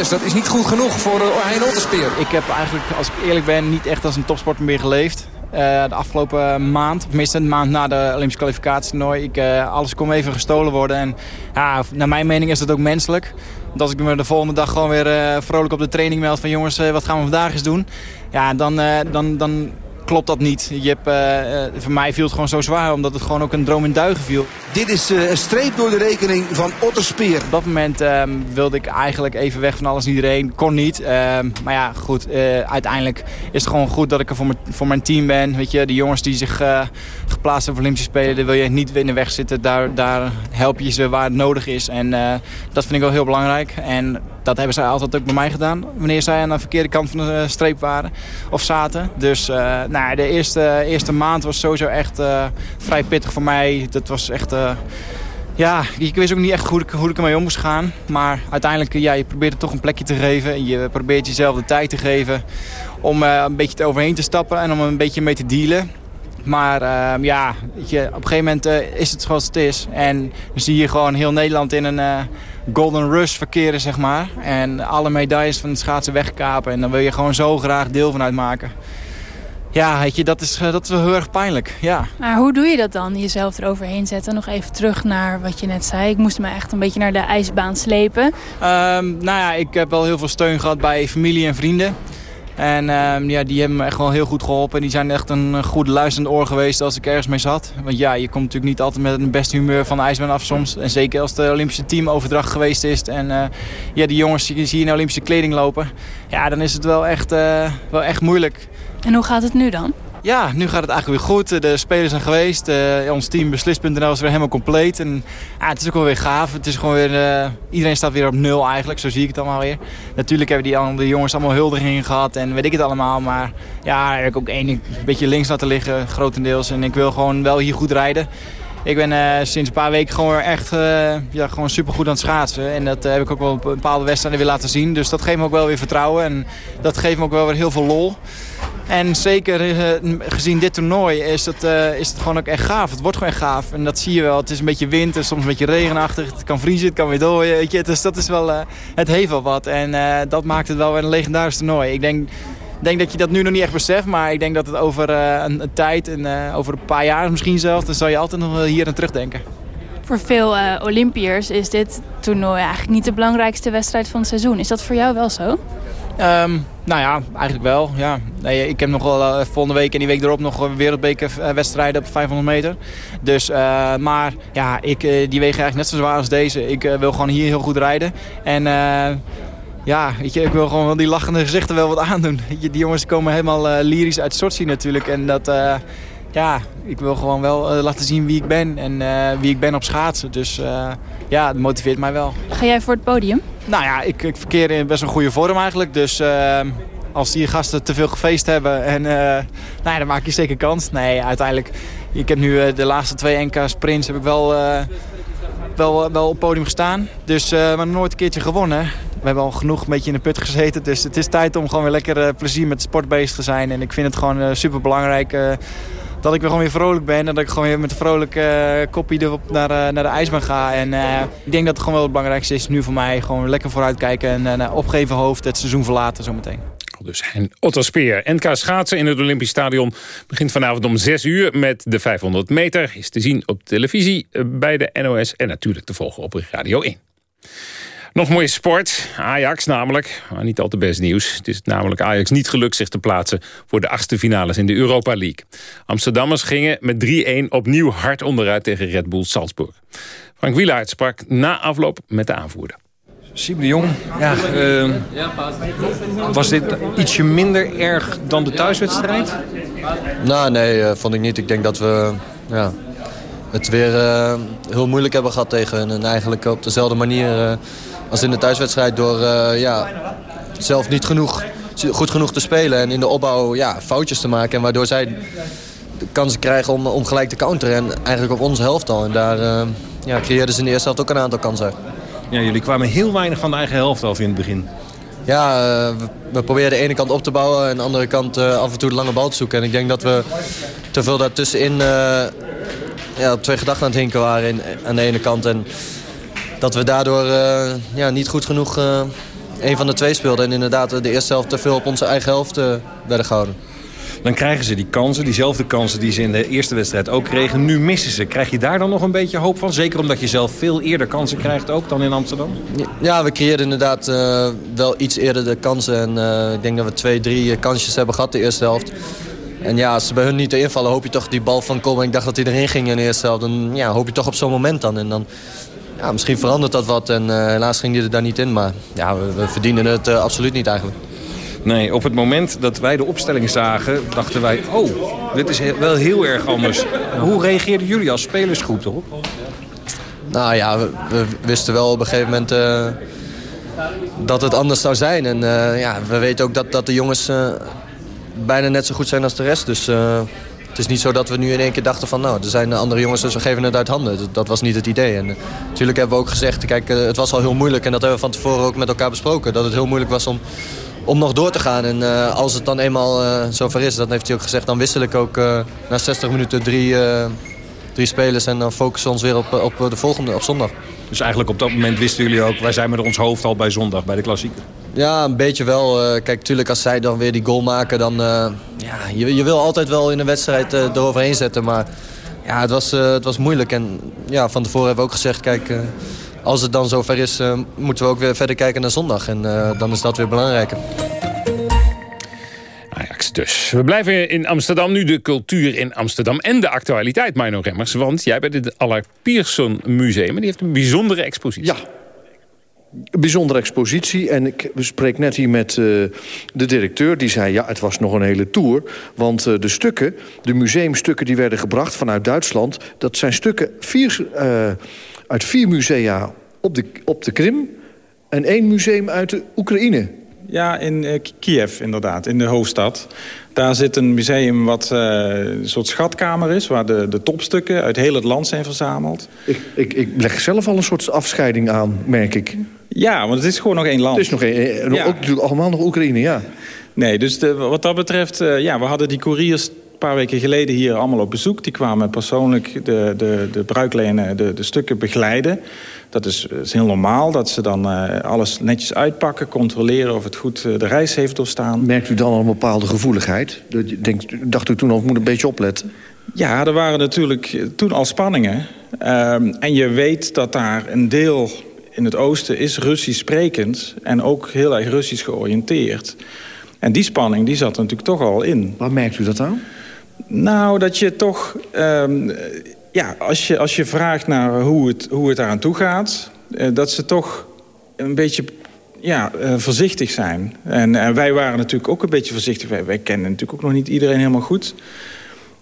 25-6, dat is niet goed genoeg voor uh, Hein Otterspeer. Ik heb eigenlijk, als ik eerlijk ben, niet echt als een topsporter meer geleefd. Uh, de afgelopen maand, of tenminste een maand na de Olympische kwalificatietoernooi. Ik, uh, alles kon even gestolen worden. En ja, naar mijn mening is dat ook menselijk. Want als ik me de volgende dag gewoon weer uh, vrolijk op de training meld van jongens, wat gaan we vandaag eens doen? Ja, dan, dan, dan klopt dat niet. Je hebt, uh, voor mij viel het gewoon zo zwaar, omdat het gewoon ook een droom in duigen viel. Dit is uh, een streep door de rekening van Otterspeer. Op dat moment uh, wilde ik eigenlijk even weg van alles en iedereen. Kon niet. Ehm, maar ja, goed. uiteindelijk is het gewoon goed dat ik er voor, voor mijn team ben. Weet je, de jongens die zich geplaatst hebben voor Olympische Spelen, daar wil je niet in de weg zitten. Daar, daar help je ze waar het nodig is. En dat vind ik wel heel belangrijk. En dat hebben zij altijd ook bij mij gedaan. Wanneer zij aan de verkeerde kant van de streep waren of zaten. Dus nou, de eerste, eerste maand was sowieso echt vrij pittig voor mij. Dat was echt... Ja, ik wist ook niet echt hoe ik, hoe ik ermee om moest gaan. Maar uiteindelijk, ja, je probeert er toch een plekje te geven. Je probeert jezelf de tijd te geven om uh, een beetje overheen te stappen en om een beetje mee te dealen. Maar uh, ja, je, op een gegeven moment uh, is het zoals het is. En dan zie je gewoon heel Nederland in een uh, golden rush verkeren, zeg maar. En alle medailles van het schaatsen wegkapen. En dan wil je gewoon zo graag deel van uitmaken. Ja, weet je, dat is, dat is wel heel erg pijnlijk, ja. Maar hoe doe je dat dan, jezelf eroverheen zetten? Nog even terug naar wat je net zei. Ik moest me echt een beetje naar de ijsbaan slepen. Um, nou ja, ik heb wel heel veel steun gehad bij familie en vrienden. En uh, ja, die hebben me echt wel heel goed geholpen. Die zijn echt een goed luisterend oor geweest als ik ergens mee zat. Want ja, je komt natuurlijk niet altijd met een beste humeur van de ijsbaan af soms. En zeker als de Olympische teamoverdracht geweest is. En uh, ja, die jongens zie je in Olympische kleding lopen. Ja, dan is het wel echt, uh, wel echt moeilijk. En hoe gaat het nu dan? Ja, nu gaat het eigenlijk weer goed. De spelers zijn geweest. Uh, ons team Beslis.nl is weer helemaal compleet. En het is ook wel weer gaaf. Het is gewoon weer, uh, iedereen staat weer op nul eigenlijk. Zo zie ik het allemaal weer. Natuurlijk hebben die andere jongens allemaal huldigingen gehad. En weet ik het allemaal. Maar ja, heb ik ook één beetje links laten liggen. Grotendeels. En ik wil gewoon wel hier goed rijden. Ik ben uh, sinds een paar weken gewoon echt ja, gewoon supergoed aan het schaatsen. En dat heb ik ook wel op bepaalde wedstrijden weer laten zien. Dus dat geeft me ook wel weer vertrouwen. En dat geeft me ook wel weer heel veel lol. En zeker gezien dit toernooi is het, is het gewoon ook echt gaaf. Het wordt gewoon echt gaaf. En dat zie je wel. Het is een beetje wind, soms een beetje regenachtig. Het kan vriezen, het kan weer dooien. Weet je. Dus dat is wel, het heeft wel wat. En dat maakt het wel weer een legendarisch toernooi. Ik denk denk dat je dat nu nog niet echt beseft. Maar ik denk dat het over een, een, tijd, en over een paar jaar misschien zelfs... dan zal je altijd nog hier aan terugdenken. Voor veel Olympiërs is dit toernooi eigenlijk niet de belangrijkste wedstrijd van het seizoen. Is dat voor jou wel zo? Um, nou ja, eigenlijk wel. Ja. Nee, ik heb nog wel uh, volgende week en die week erop nog wereldbekerwedstrijden op 500 meter. Dus, uh, maar ja, ik, uh, die wegen eigenlijk net zo zwaar als deze. Ik wil gewoon hier heel goed rijden. En ja, weet je, ik wil gewoon wel die lachende gezichten wel wat aandoen. Die jongens komen helemaal lyrisch uit Sochi natuurlijk. En dat, ja, ik wil gewoon wel uh, laten zien wie ik ben en wie ik ben op schaatsen. Dus ja, dat motiveert mij wel. Ga jij voor het podium? Nou ja, ik, ik verkeer in best een goede vorm eigenlijk. Dus als die gasten te veel gefeest hebben, en, nou ja, dan maak je zeker kans. Nee, uiteindelijk, ik heb nu de laatste twee NK sprints heb ik wel wel, wel op het podium gestaan. Dus maar nooit een keertje gewonnen. We hebben al genoeg een beetje in de put gezeten. Dus het is tijd om gewoon weer lekker uh, plezier met sport bezig te zijn. En ik vind het gewoon uh, super belangrijk dat ik weer gewoon weer vrolijk ben. En dat ik gewoon weer met een vrolijke koppie erop naar, naar de ijsbaan ga. En ik denk dat het gewoon wel het belangrijkste is nu voor mij. Gewoon lekker vooruitkijken en opgeven hoofd het seizoen verlaten zometeen. Dus Otto Speer. NK schaatsen in het Olympisch Stadion begint vanavond om 6 uur met de 500 meter. Is te zien op televisie bij de NOS en natuurlijk te volgen op Radio 1. Nog mooie sport. Ajax namelijk. Maar niet al te best nieuws. Het is namelijk Ajax niet gelukt zich te plaatsen... voor de achtste finales in de Europa League. Amsterdammers gingen met 3-1 opnieuw hard onderuit tegen Red Bull Salzburg. Frank Wielaert sprak na afloop met de aanvoerder. Siem de Jong, ja, uh, was dit ietsje minder erg dan de thuiswedstrijd? Nou, nee, uh, vond ik niet. Ik denk dat we ja, het weer uh, heel moeilijk hebben gehad tegen hun. En eigenlijk op dezelfde manier als in de thuiswedstrijd door ja, zelf niet genoeg, goed genoeg te spelen. En in de opbouw ja, foutjes te maken. En waardoor zij de kansen krijgen om, om gelijk te counteren. En eigenlijk op onze helft al. En daar ja, creëerden ze in de eerste helft ook een aantal kansen. Ja, jullie kwamen heel weinig van de eigen helft af in het begin. Ja, uh, we, we probeerden de ene kant op te bouwen... en de andere kant uh, af en toe de lange bal te zoeken. En ik denk dat we te veel daartussenin uh, ja, op twee gedachten aan het hinken waren in, aan de ene kant. En dat we daardoor ja, niet goed genoeg een van de twee speelden. En inderdaad de eerste helft te veel op onze eigen helft werden gehouden. Dan krijgen ze die kansen, diezelfde kansen die ze in de eerste wedstrijd ook kregen. Nu missen ze. Krijg je daar dan nog een beetje hoop van? Zeker omdat je zelf veel eerder kansen krijgt ook dan in Amsterdam? Ja, we creëerden inderdaad uh, wel iets eerder de kansen. En uh, ik denk dat we twee, drie kansjes hebben gehad de eerste helft. En ja, als ze bij hun niet invallen, hoop je toch die bal van komen. Ik dacht dat hij erin ging in de eerste helft. Dan ja, hoop je toch op zo'n moment dan. En dan ja, misschien verandert dat wat. En uh, helaas ging hij er daar niet in. Maar ja, we, we verdienen het absoluut niet eigenlijk. Nee, op het moment dat wij de opstelling zagen, dachten wij... oh, dit is wel heel erg anders. Hoe reageerden jullie als spelersgroep erop? Nou ja, we, we wisten wel op een gegeven moment... Uh, dat het anders zou zijn. En ja, we weten ook dat, dat de jongens bijna net zo goed zijn als de rest. Dus het is niet zo dat we nu in één keer dachten van... nou, er zijn andere jongens, dus we geven het uit handen. Dat, was niet het idee. En natuurlijk hebben we ook gezegd, kijk, het was al heel moeilijk... en dat hebben we van tevoren ook met elkaar besproken... dat het heel moeilijk was om om nog door te gaan. En uh, als het dan eenmaal zover is, dat heeft hij ook gezegd... dan wissel ik ook na 60 minuten drie, drie spelers... en dan focussen we ons weer op, op de volgende, op zondag. Dus eigenlijk op dat moment wisten jullie ook... wij zijn met ons hoofd al bij zondag, bij de klassieker. Ja, een beetje wel. kijk, tuurlijk als zij dan weer die goal maken... dan ja, je, je wil altijd wel in een wedstrijd eroverheen zetten. Maar ja, het was, het was moeilijk. En ja, van tevoren hebben we ook gezegd... kijk, als het dan zover is, moeten we ook weer verder kijken naar zondag. En dan is dat weer belangrijker. Dus. We blijven in Amsterdam. Nu de cultuur in Amsterdam en de actualiteit, Mino Remmers. Want jij bent het Allard Pierson Museum. En die heeft een bijzondere expositie. Ja, een bijzondere expositie. En ik spreek net hier met uh, de directeur. Die zei, ja, het was nog een hele tour. Want uh, de stukken, de museumstukken die werden gebracht vanuit Duitsland... dat zijn stukken, vier, uh, uit vier musea op de, op de Krim... en één museum uit de Oekraïne. Ja, in uh, Kiev inderdaad, in de hoofdstad. Daar zit een museum wat uh, een soort schatkamer is... waar de, de topstukken uit heel het land zijn verzameld. Ik, ik, ik leg zelf al een soort afscheiding aan, merk ik. Ja, want het is gewoon nog één land. Het is nog één, eh, ja. ook natuurlijk allemaal nog Oekraïne, ja. Nee, dus de, wat dat betreft, uh, ja, we hadden die couriers paar weken geleden hier allemaal op bezoek. Die kwamen persoonlijk de, de, de bruiklenen, de, de stukken begeleiden. Dat is, is heel normaal, dat ze dan uh, alles netjes uitpakken... controleren of het goed uh, de reis heeft doorstaan. Merkt u dan al een bepaalde gevoeligheid? Denkt, dacht u toen al, ik moet een beetje opletten? Ja, er waren natuurlijk toen al spanningen. Um, en je weet dat daar een deel in het oosten is Russisch sprekend... en ook heel erg Russisch georiënteerd. En die spanning die zat er natuurlijk toch al in. Waar merkt u dat aan? Nou, dat je toch... Um, ja, als je, als je vraagt naar hoe het, hoe het eraan toe gaat... Uh, dat ze toch een beetje ja, uh, voorzichtig zijn. En, wij waren natuurlijk ook een beetje voorzichtig. Wij, kennen natuurlijk ook nog niet iedereen helemaal goed.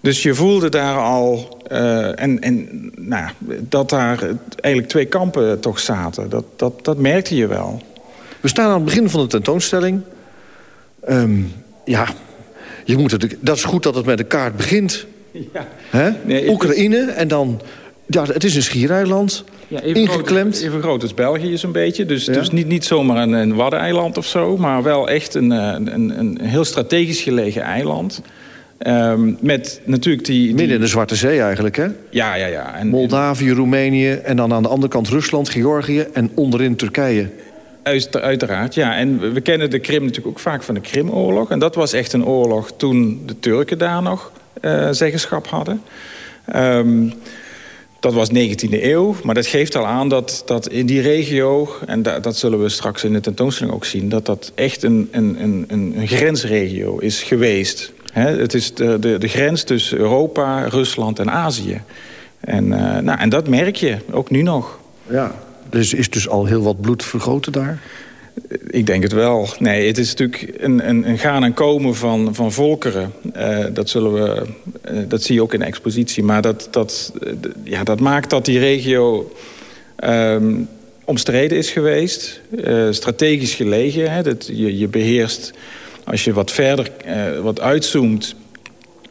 Dus je voelde daar al... Uh, en, en nou, dat daar eigenlijk twee kampen toch zaten. Dat, dat, dat merkte je wel. We staan aan het begin van de tentoonstelling. Um, ja, je moet het, dat is goed dat het met de kaart begint. Ja. Hè? Nee, Oekraïne en dan... Ja, het is een schiereiland, ja, even ingeklemd. Groot, even groot als België is een beetje. Dus, ja. dus niet, niet zomaar een, een waddeneiland of zo... maar wel echt een, een, een, een heel strategisch gelegen eiland... Um, met natuurlijk die, die, Midden in de Zwarte Zee eigenlijk, hè? Ja, ja, ja. En, Moldavië, Roemenië en dan aan de andere kant Rusland, Georgië... en onderin Turkije. Uiteraard, ja. En we kennen de Krim natuurlijk ook vaak van de Krimoorlog. En dat was echt een oorlog toen de Turken daar nog uh, zeggenschap hadden. Um, dat was 19e eeuw, maar dat geeft al aan dat, dat in die regio... en da, dat zullen we straks in de tentoonstelling ook zien... dat dat echt een, een, een, een grensregio is geweest. He, het is de, de, de grens tussen Europa, Rusland en Azië. En, uh, nou, en dat merk je, ook nu nog. Ja, dus is dus al heel wat bloed vergoten daar? Ik denk het wel. Nee, het is natuurlijk een, een, een gaan en komen van, van volkeren. Uh, dat, zullen we, uh, dat zie je ook in de expositie. Maar dat, dat, uh, ja, dat maakt dat die regio um, omstreden is geweest. strategisch gelegen. Hè, dat je, je beheerst, als je wat verder wat uitzoomt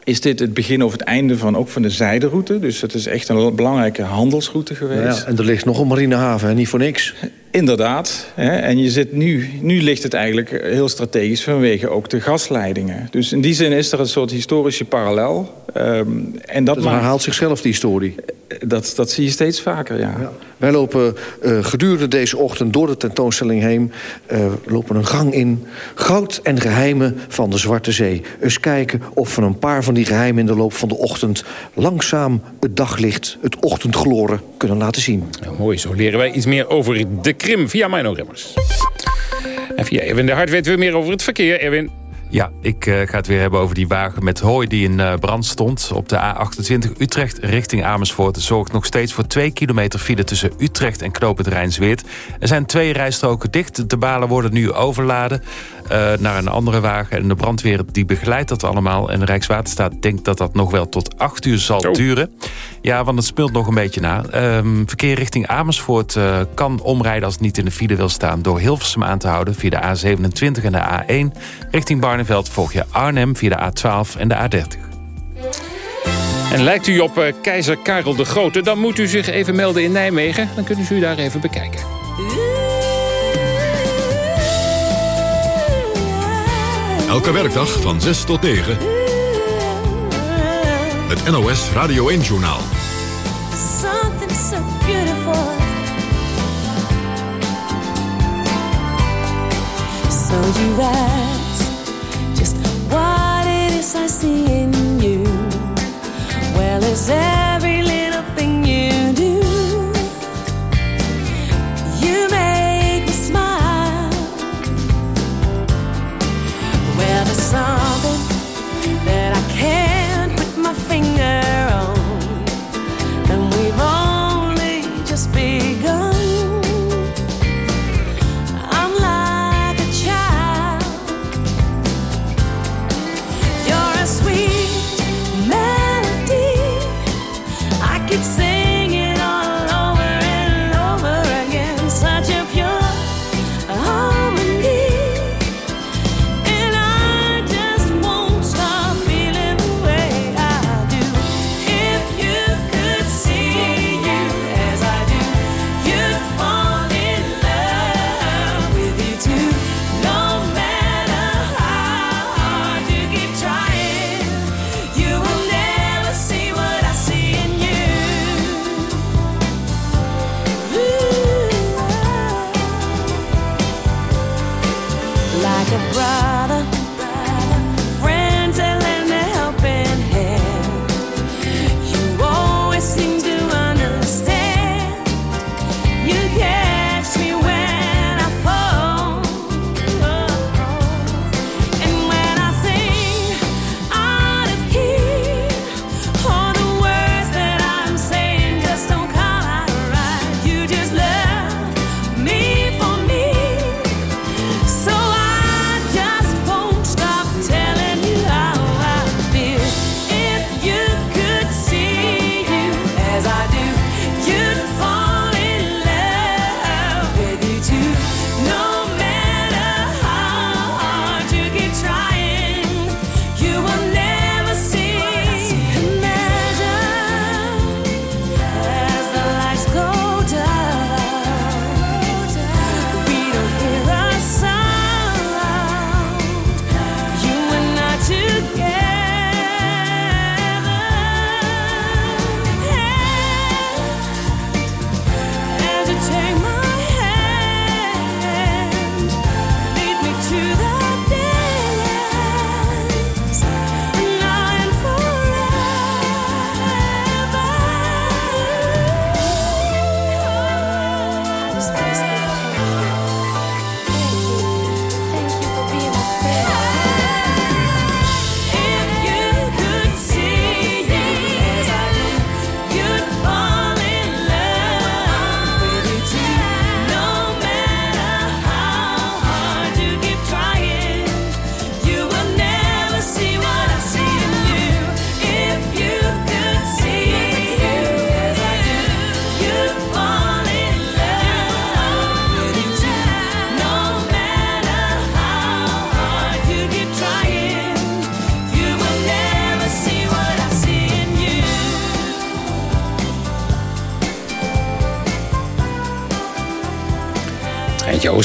is dit het begin of het einde van, ook van de zijderoute. Dus het is echt een belangrijke handelsroute geweest. Ja, en er ligt nog een marinehaven, hè? niet voor niks. Inderdaad. Hè? En je zit nu, nu ligt het eigenlijk heel strategisch vanwege ook de gasleidingen. Dus in die zin is er een soort historische parallel. Um, en dat dus herhaalt zichzelf, die historie. Dat, dat zie je steeds vaker, ja. ja. Wij lopen uh, gedurende deze ochtend door de tentoonstelling heen. Uh, lopen een gang in. Goud en geheimen van de Zwarte Zee. Eens kijken of we een paar van die geheimen in de loop van de ochtend... langzaam het daglicht, het ochtendgloren kunnen laten zien. Ja, mooi, zo leren wij iets meer over de Krim via Mino Remmers. En via Erwin de Hart weten we meer over het verkeer. Erwin. Ja, ik uh, ga het weer hebben over die wagen met hooi die in uh, brand stond. Op de A28 Utrecht richting Amersfoort zorgt nog steeds voor 2 kilometer file tussen Utrecht en Knopend Rijnsweert. Er zijn twee rijstroken dicht. De balen worden nu overladen. Eh, naar een andere wagen. En de brandweer die begeleidt dat allemaal. En de Rijkswaterstaat denkt dat dat nog wel tot acht uur zal Oh. duren. Ja, want het speelt nog een beetje na. Ehm, verkeer richting Amersfoort eh, kan omrijden als het niet in de file wil staan... door Hilversum aan te houden via de A27 en de A1. Richting Barneveld volg je Arnhem via de A12 en de A30. En lijkt u op eh, keizer Karel de Grote... dan moet u zich even melden in Nijmegen. Dan kunnen ze u daar even bekijken. Elke werkdag van 6 tot 9. Het NOS Radio 1-journaal. Something so beautiful. So you ask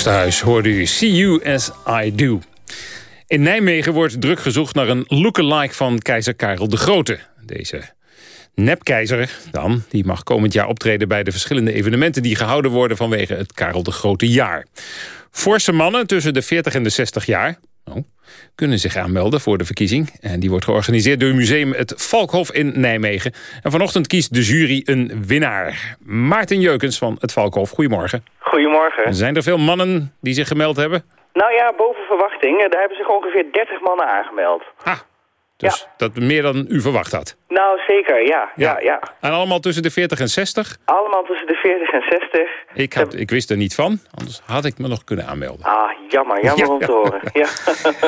Oosterhuis hoorde u See You As I Do. In Nijmegen wordt druk gezocht naar een lookalike van keizer Karel de Grote. Deze nepkeizer dan, die mag komend jaar optreden... bij de verschillende evenementen die gehouden worden... vanwege het Karel de Grote jaar. Forse mannen tussen de 40 en de 60 jaar... Oh, kunnen zich aanmelden voor de verkiezing. En die wordt georganiseerd door museum Het Valkhof in Nijmegen. En vanochtend kiest de jury een winnaar. Maarten Jeukens van Het Valkhof, goedemorgen. Goedemorgen. Zijn er veel mannen die zich gemeld hebben? Nou ja, boven verwachting. eh, Daar hebben zich ongeveer 30 mannen aangemeld. Ah. Dus dat meer dan u verwacht had. Nou, zeker, ja. ja. ja, En allemaal tussen de 40 en 60? Allemaal tussen de 40 en 60. Ik, had, ik wist er niet van, anders had ik me nog kunnen aanmelden. Ah, jammer, jammer Ja. om te horen. Ja.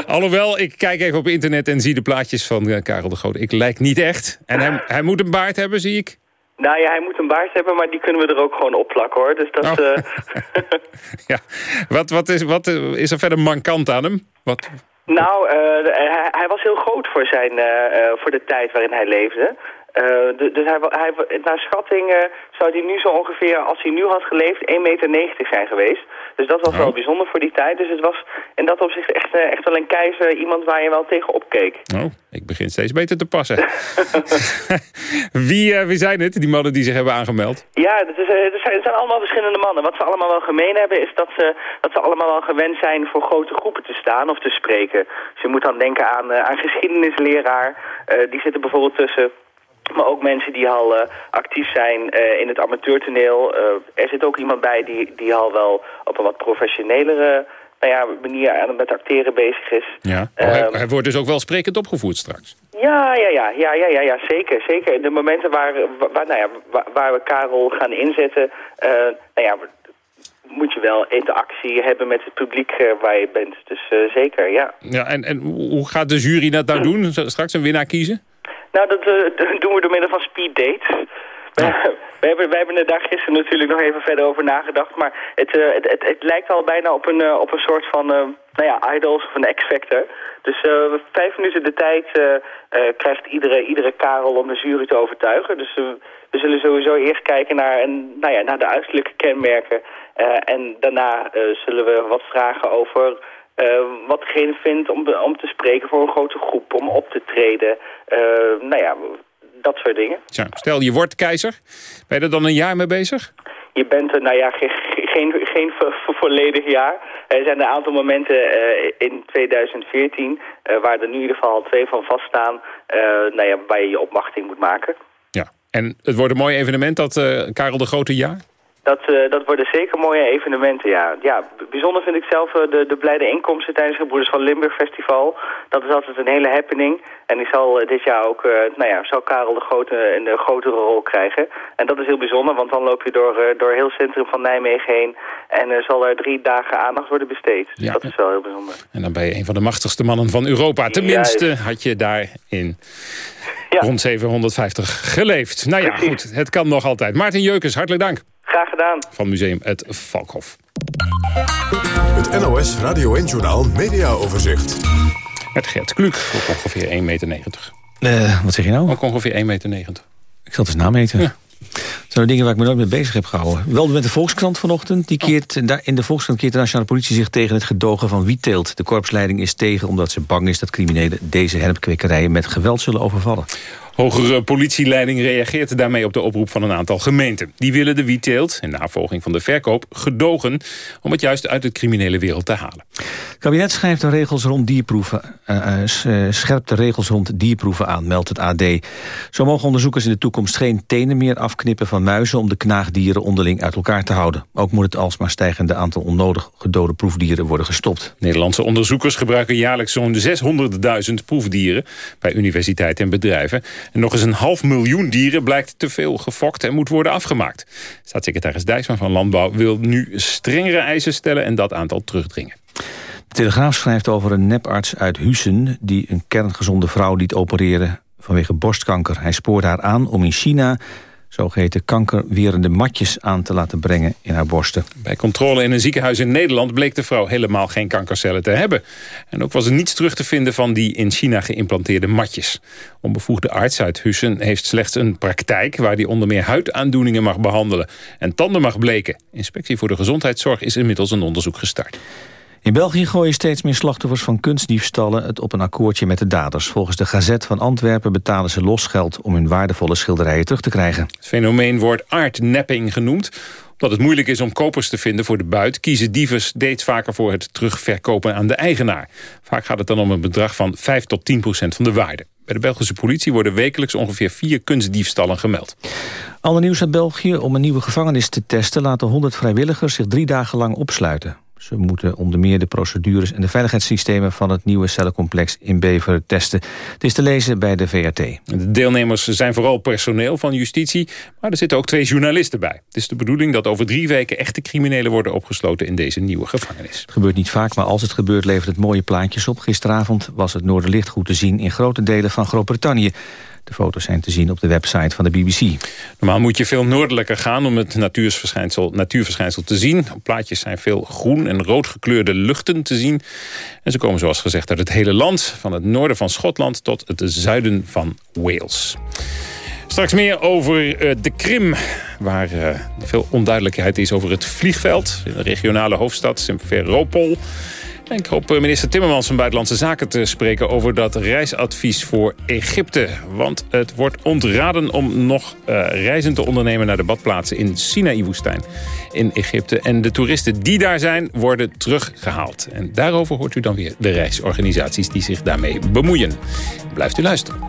Alhoewel, ik kijk even op internet en zie de plaatjes van eh, Karel de Groot. Ik lijk niet echt. En hij, hij moet een baard hebben, zie ik. Nou ja, hij moet een baard hebben, maar die kunnen we er ook gewoon opplakken hoor. Dus dat Oh. eh, Ja. Wat, wat, is, wat eh, is er verder mankant aan hem? Wat, Nou, hij, hij was heel groot voor, zijn, eh, eh, voor de tijd waarin hij leefde. Eh, du- dus hij, hij, naar schatting eh, zou hij nu zo ongeveer, als hij nu had geleefd, 1,90 meter zijn geweest. Dus dat was wel bijzonder voor die tijd. Dus het was in dat opzicht echt, eh, echt wel een keizer, iemand waar je wel tegen opkeek. oh, ik begin steeds beter te passen. wie, wie zijn het, die mannen die zich hebben aangemeld? Ja, het, is, het, zijn, het zijn allemaal verschillende mannen. Wat ze allemaal wel gemeen hebben is dat ze, dat ze allemaal wel gewend zijn voor grote groepen te staan of te spreken. Dus je moet dan denken aan, aan geschiedenisleraar. Die zitten bijvoorbeeld tussen. Maar ook mensen die al eh, actief zijn eh, in het amateurtoneel. Eh, er zit ook iemand bij die, die al wel op een wat professionelere nou ja, manier aan met acteren bezig is. Ja. Oh, hij, Ehm, hij wordt dus ook wel sprekend opgevoed straks. ja, ja, ja, ja, ja, ja, ja zeker, zeker. De momenten waar, waar, nou ja, waar, waar we Karel gaan inzetten, nou ja, moet je wel interactie hebben met het publiek waar je bent. Dus zeker, ja. Ja, en, en hoe gaat de jury dat nou doen? Straks een winnaar kiezen? Nou, dat eh, doen we door middel van speed dates. We, we hebben, we hebben er daar gisteren natuurlijk nog even verder over nagedacht. Maar het, eh, het, het, het lijkt al bijna op een, eh, op een soort van nou ja, idols of een X-Factor. Dus vijf minuten de tijd krijgt iedere, iedere Karel om de jury te overtuigen. Dus we zullen sowieso eerst kijken naar, een, nou ja, naar de uiterlijke kenmerken. En daarna zullen we wat vragen over wat degene vindt om, om te spreken voor een grote groep, om op te treden. Eh, nou ja, dat soort dingen. Stel, je wordt keizer. Ben je er dan een jaar mee bezig? Je bent er, nou ja, ge- ge- geen, geen vo- vo- volledig jaar. Er zijn een aantal momenten eh, in 2014, eh, waar er nu in ieder geval al twee van vaststaan, eh nou ja, waar je je opmachting moet maken. Ja. En het wordt een mooi evenement, dat eh, Karel de Grote jaar? Dat, eh, dat worden zeker mooie evenementen, ja. ja bijzonder vind ik zelf eh, de, de blijde inkomsten tijdens het Broeders van Limburg Festival. Dat is altijd een hele happening. En die zal eh, dit jaar ook, nou ja, zal Karel de Grote een grotere rol krijgen. En dat is heel bijzonder, want dan loop je door, door heel het centrum van Nijmegen heen. En zal er drie dagen aandacht worden besteed. Dus Ja. dat is wel heel bijzonder. En dan ben je een van de machtigste mannen van Europa. Tenminste had je daar in rond 750 geleefd. Nou ja, goed, het kan nog altijd. Maarten Jeukens, hartelijk dank. Graag gedaan. Van Museum Het Valkhof. Het NOS Radio 1 Journaal Media Overzicht. Met Gert Kluk, ook ongeveer 1,90 meter. Eh, wat zeg je nou? Ook ongeveer 1,90 meter. Ik zal het eens nameten. Dat zijn de dingen waar ik me nooit mee bezig heb gehouden. Wel met de Volkskrant vanochtend. Die keert, daar in de Volkskrant keert de nationale politie zich tegen het gedogen van wietteelt. De korpsleiding is tegen omdat ze bang is dat criminelen deze hennepkwekerijen met geweld zullen overvallen. Hogere politieleiding reageert daarmee op de oproep van een aantal gemeenten. Die willen de wietteelt, in navolging van de verkoop, gedogen... om het juist uit de criminele wereld te halen. Het kabinet schrijft de regels rond dierproeven, eh, scherpt de regels rond dierproeven aan, meldt het AD. Zo mogen onderzoekers in de toekomst geen tenen meer afknippen van muizen om de knaagdieren onderling uit elkaar te houden. Ook moet het alsmaar stijgende aantal onnodig gedode proefdieren worden gestopt. Nederlandse onderzoekers gebruiken jaarlijks zo'n 600.000 proefdieren... bij universiteiten en bedrijven. En nog eens een half miljoen dieren blijkt te veel gefokt en moet worden afgemaakt. Staatssecretaris Dijksman van Landbouw wil nu strengere eisen stellen... en dat aantal terugdringen. De Telegraaf schrijft over een neparts uit Hussen... die een kerngezonde vrouw liet opereren vanwege borstkanker. Hij spoorde haar aan om in China zogeheten kankerwerende matjes aan te laten brengen in haar borsten. Bij controle in een ziekenhuis in Nederland bleek de vrouw helemaal geen kankercellen te hebben. En ook was er niets terug te vinden van die in China geïmplanteerde matjes. Onbevoegde arts uit Hussen heeft slechts een praktijk... waar die onder meer huidaandoeningen mag behandelen en tanden mag bleken. Inspectie voor de Gezondheidszorg is inmiddels een onderzoek gestart. In België gooien steeds meer slachtoffers van kunstdiefstallen het op een akkoordje met de daders. Volgens de Gazet van Antwerpen betalen ze losgeld om hun waardevolle schilderijen terug te krijgen. Het fenomeen wordt aardnapping genoemd. Omdat het moeilijk is om kopers te vinden voor de buit... kiezen dieven steeds vaker voor het terugverkopen aan de eigenaar. Vaak gaat het dan om een bedrag van 5 tot 10 procent van de waarde. Bij de Belgische politie worden wekelijks ongeveer vier kunstdiefstallen gemeld. Ander nieuws uit België. Om een nieuwe gevangenis te testen laten 100 vrijwilligers zich drie dagen lang opsluiten. Ze moeten onder meer de procedures en de veiligheidssystemen... van het nieuwe cellencomplex in Beveren testen. Het is te lezen bij de VRT. De deelnemers zijn vooral personeel van justitie... maar er zitten ook twee journalisten bij. Het is de bedoeling dat over drie weken echte criminelen worden opgesloten... in deze nieuwe gevangenis. Het gebeurt niet vaak, maar als het gebeurt levert het mooie plaatjes op. Gisteravond was het Noorderlicht goed te zien in grote delen van Groot-Brittannië. De foto's zijn te zien op de website van de BBC. Normaal moet je veel noordelijker gaan om het natuurverschijnsel, natuurverschijnsel te zien. Op plaatjes zijn veel groen en rood gekleurde luchten te zien. En ze komen zoals gezegd uit het hele land. Van het noorden van Schotland tot het zuiden van Wales. Straks meer over uh, de Krim, waar uh, veel onduidelijkheid is over het vliegveld. In de regionale hoofdstad Simferopol. Ik hoop eh, minister Timmermans van Buitenlandse Zaken te spreken... over dat reisadvies voor Egypte. Want het wordt ontraden om nog uh, reizen te ondernemen... naar de badplaatsen in Sinaï-woestijn in Egypte. En de toeristen die daar zijn, worden teruggehaald. En daarover hoort u dan weer de reisorganisaties... die zich daarmee bemoeien. Blijft u luisteren.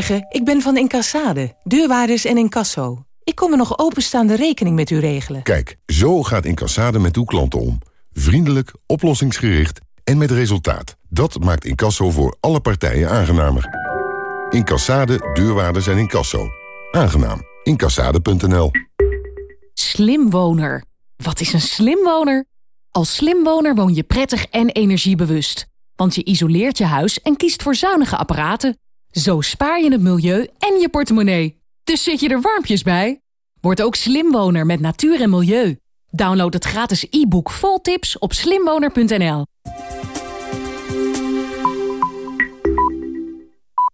Goedemorgen, ik ben van Incassade, deurwaarders en incasso. Ik kom een nog openstaande rekening met u regelen. Kijk, zo gaat Incassade met uw klanten om. Vriendelijk, oplossingsgericht en met resultaat. Dat maakt incasso voor alle partijen aangenamer. Incassade, deurwaarders en incasso. Aangenaam. Incassade.nl Slimwoner. Wat is een slimwoner? Als slimwoner woon je prettig en energiebewust. Want je isoleert je huis en kiest voor zuinige apparaten. Zo spaar je het milieu en je portemonnee. Dus zit je er warmpjes bij? Word ook slimwoner met natuur en milieu. Download het gratis e-book vol tips op slimwoner.nl.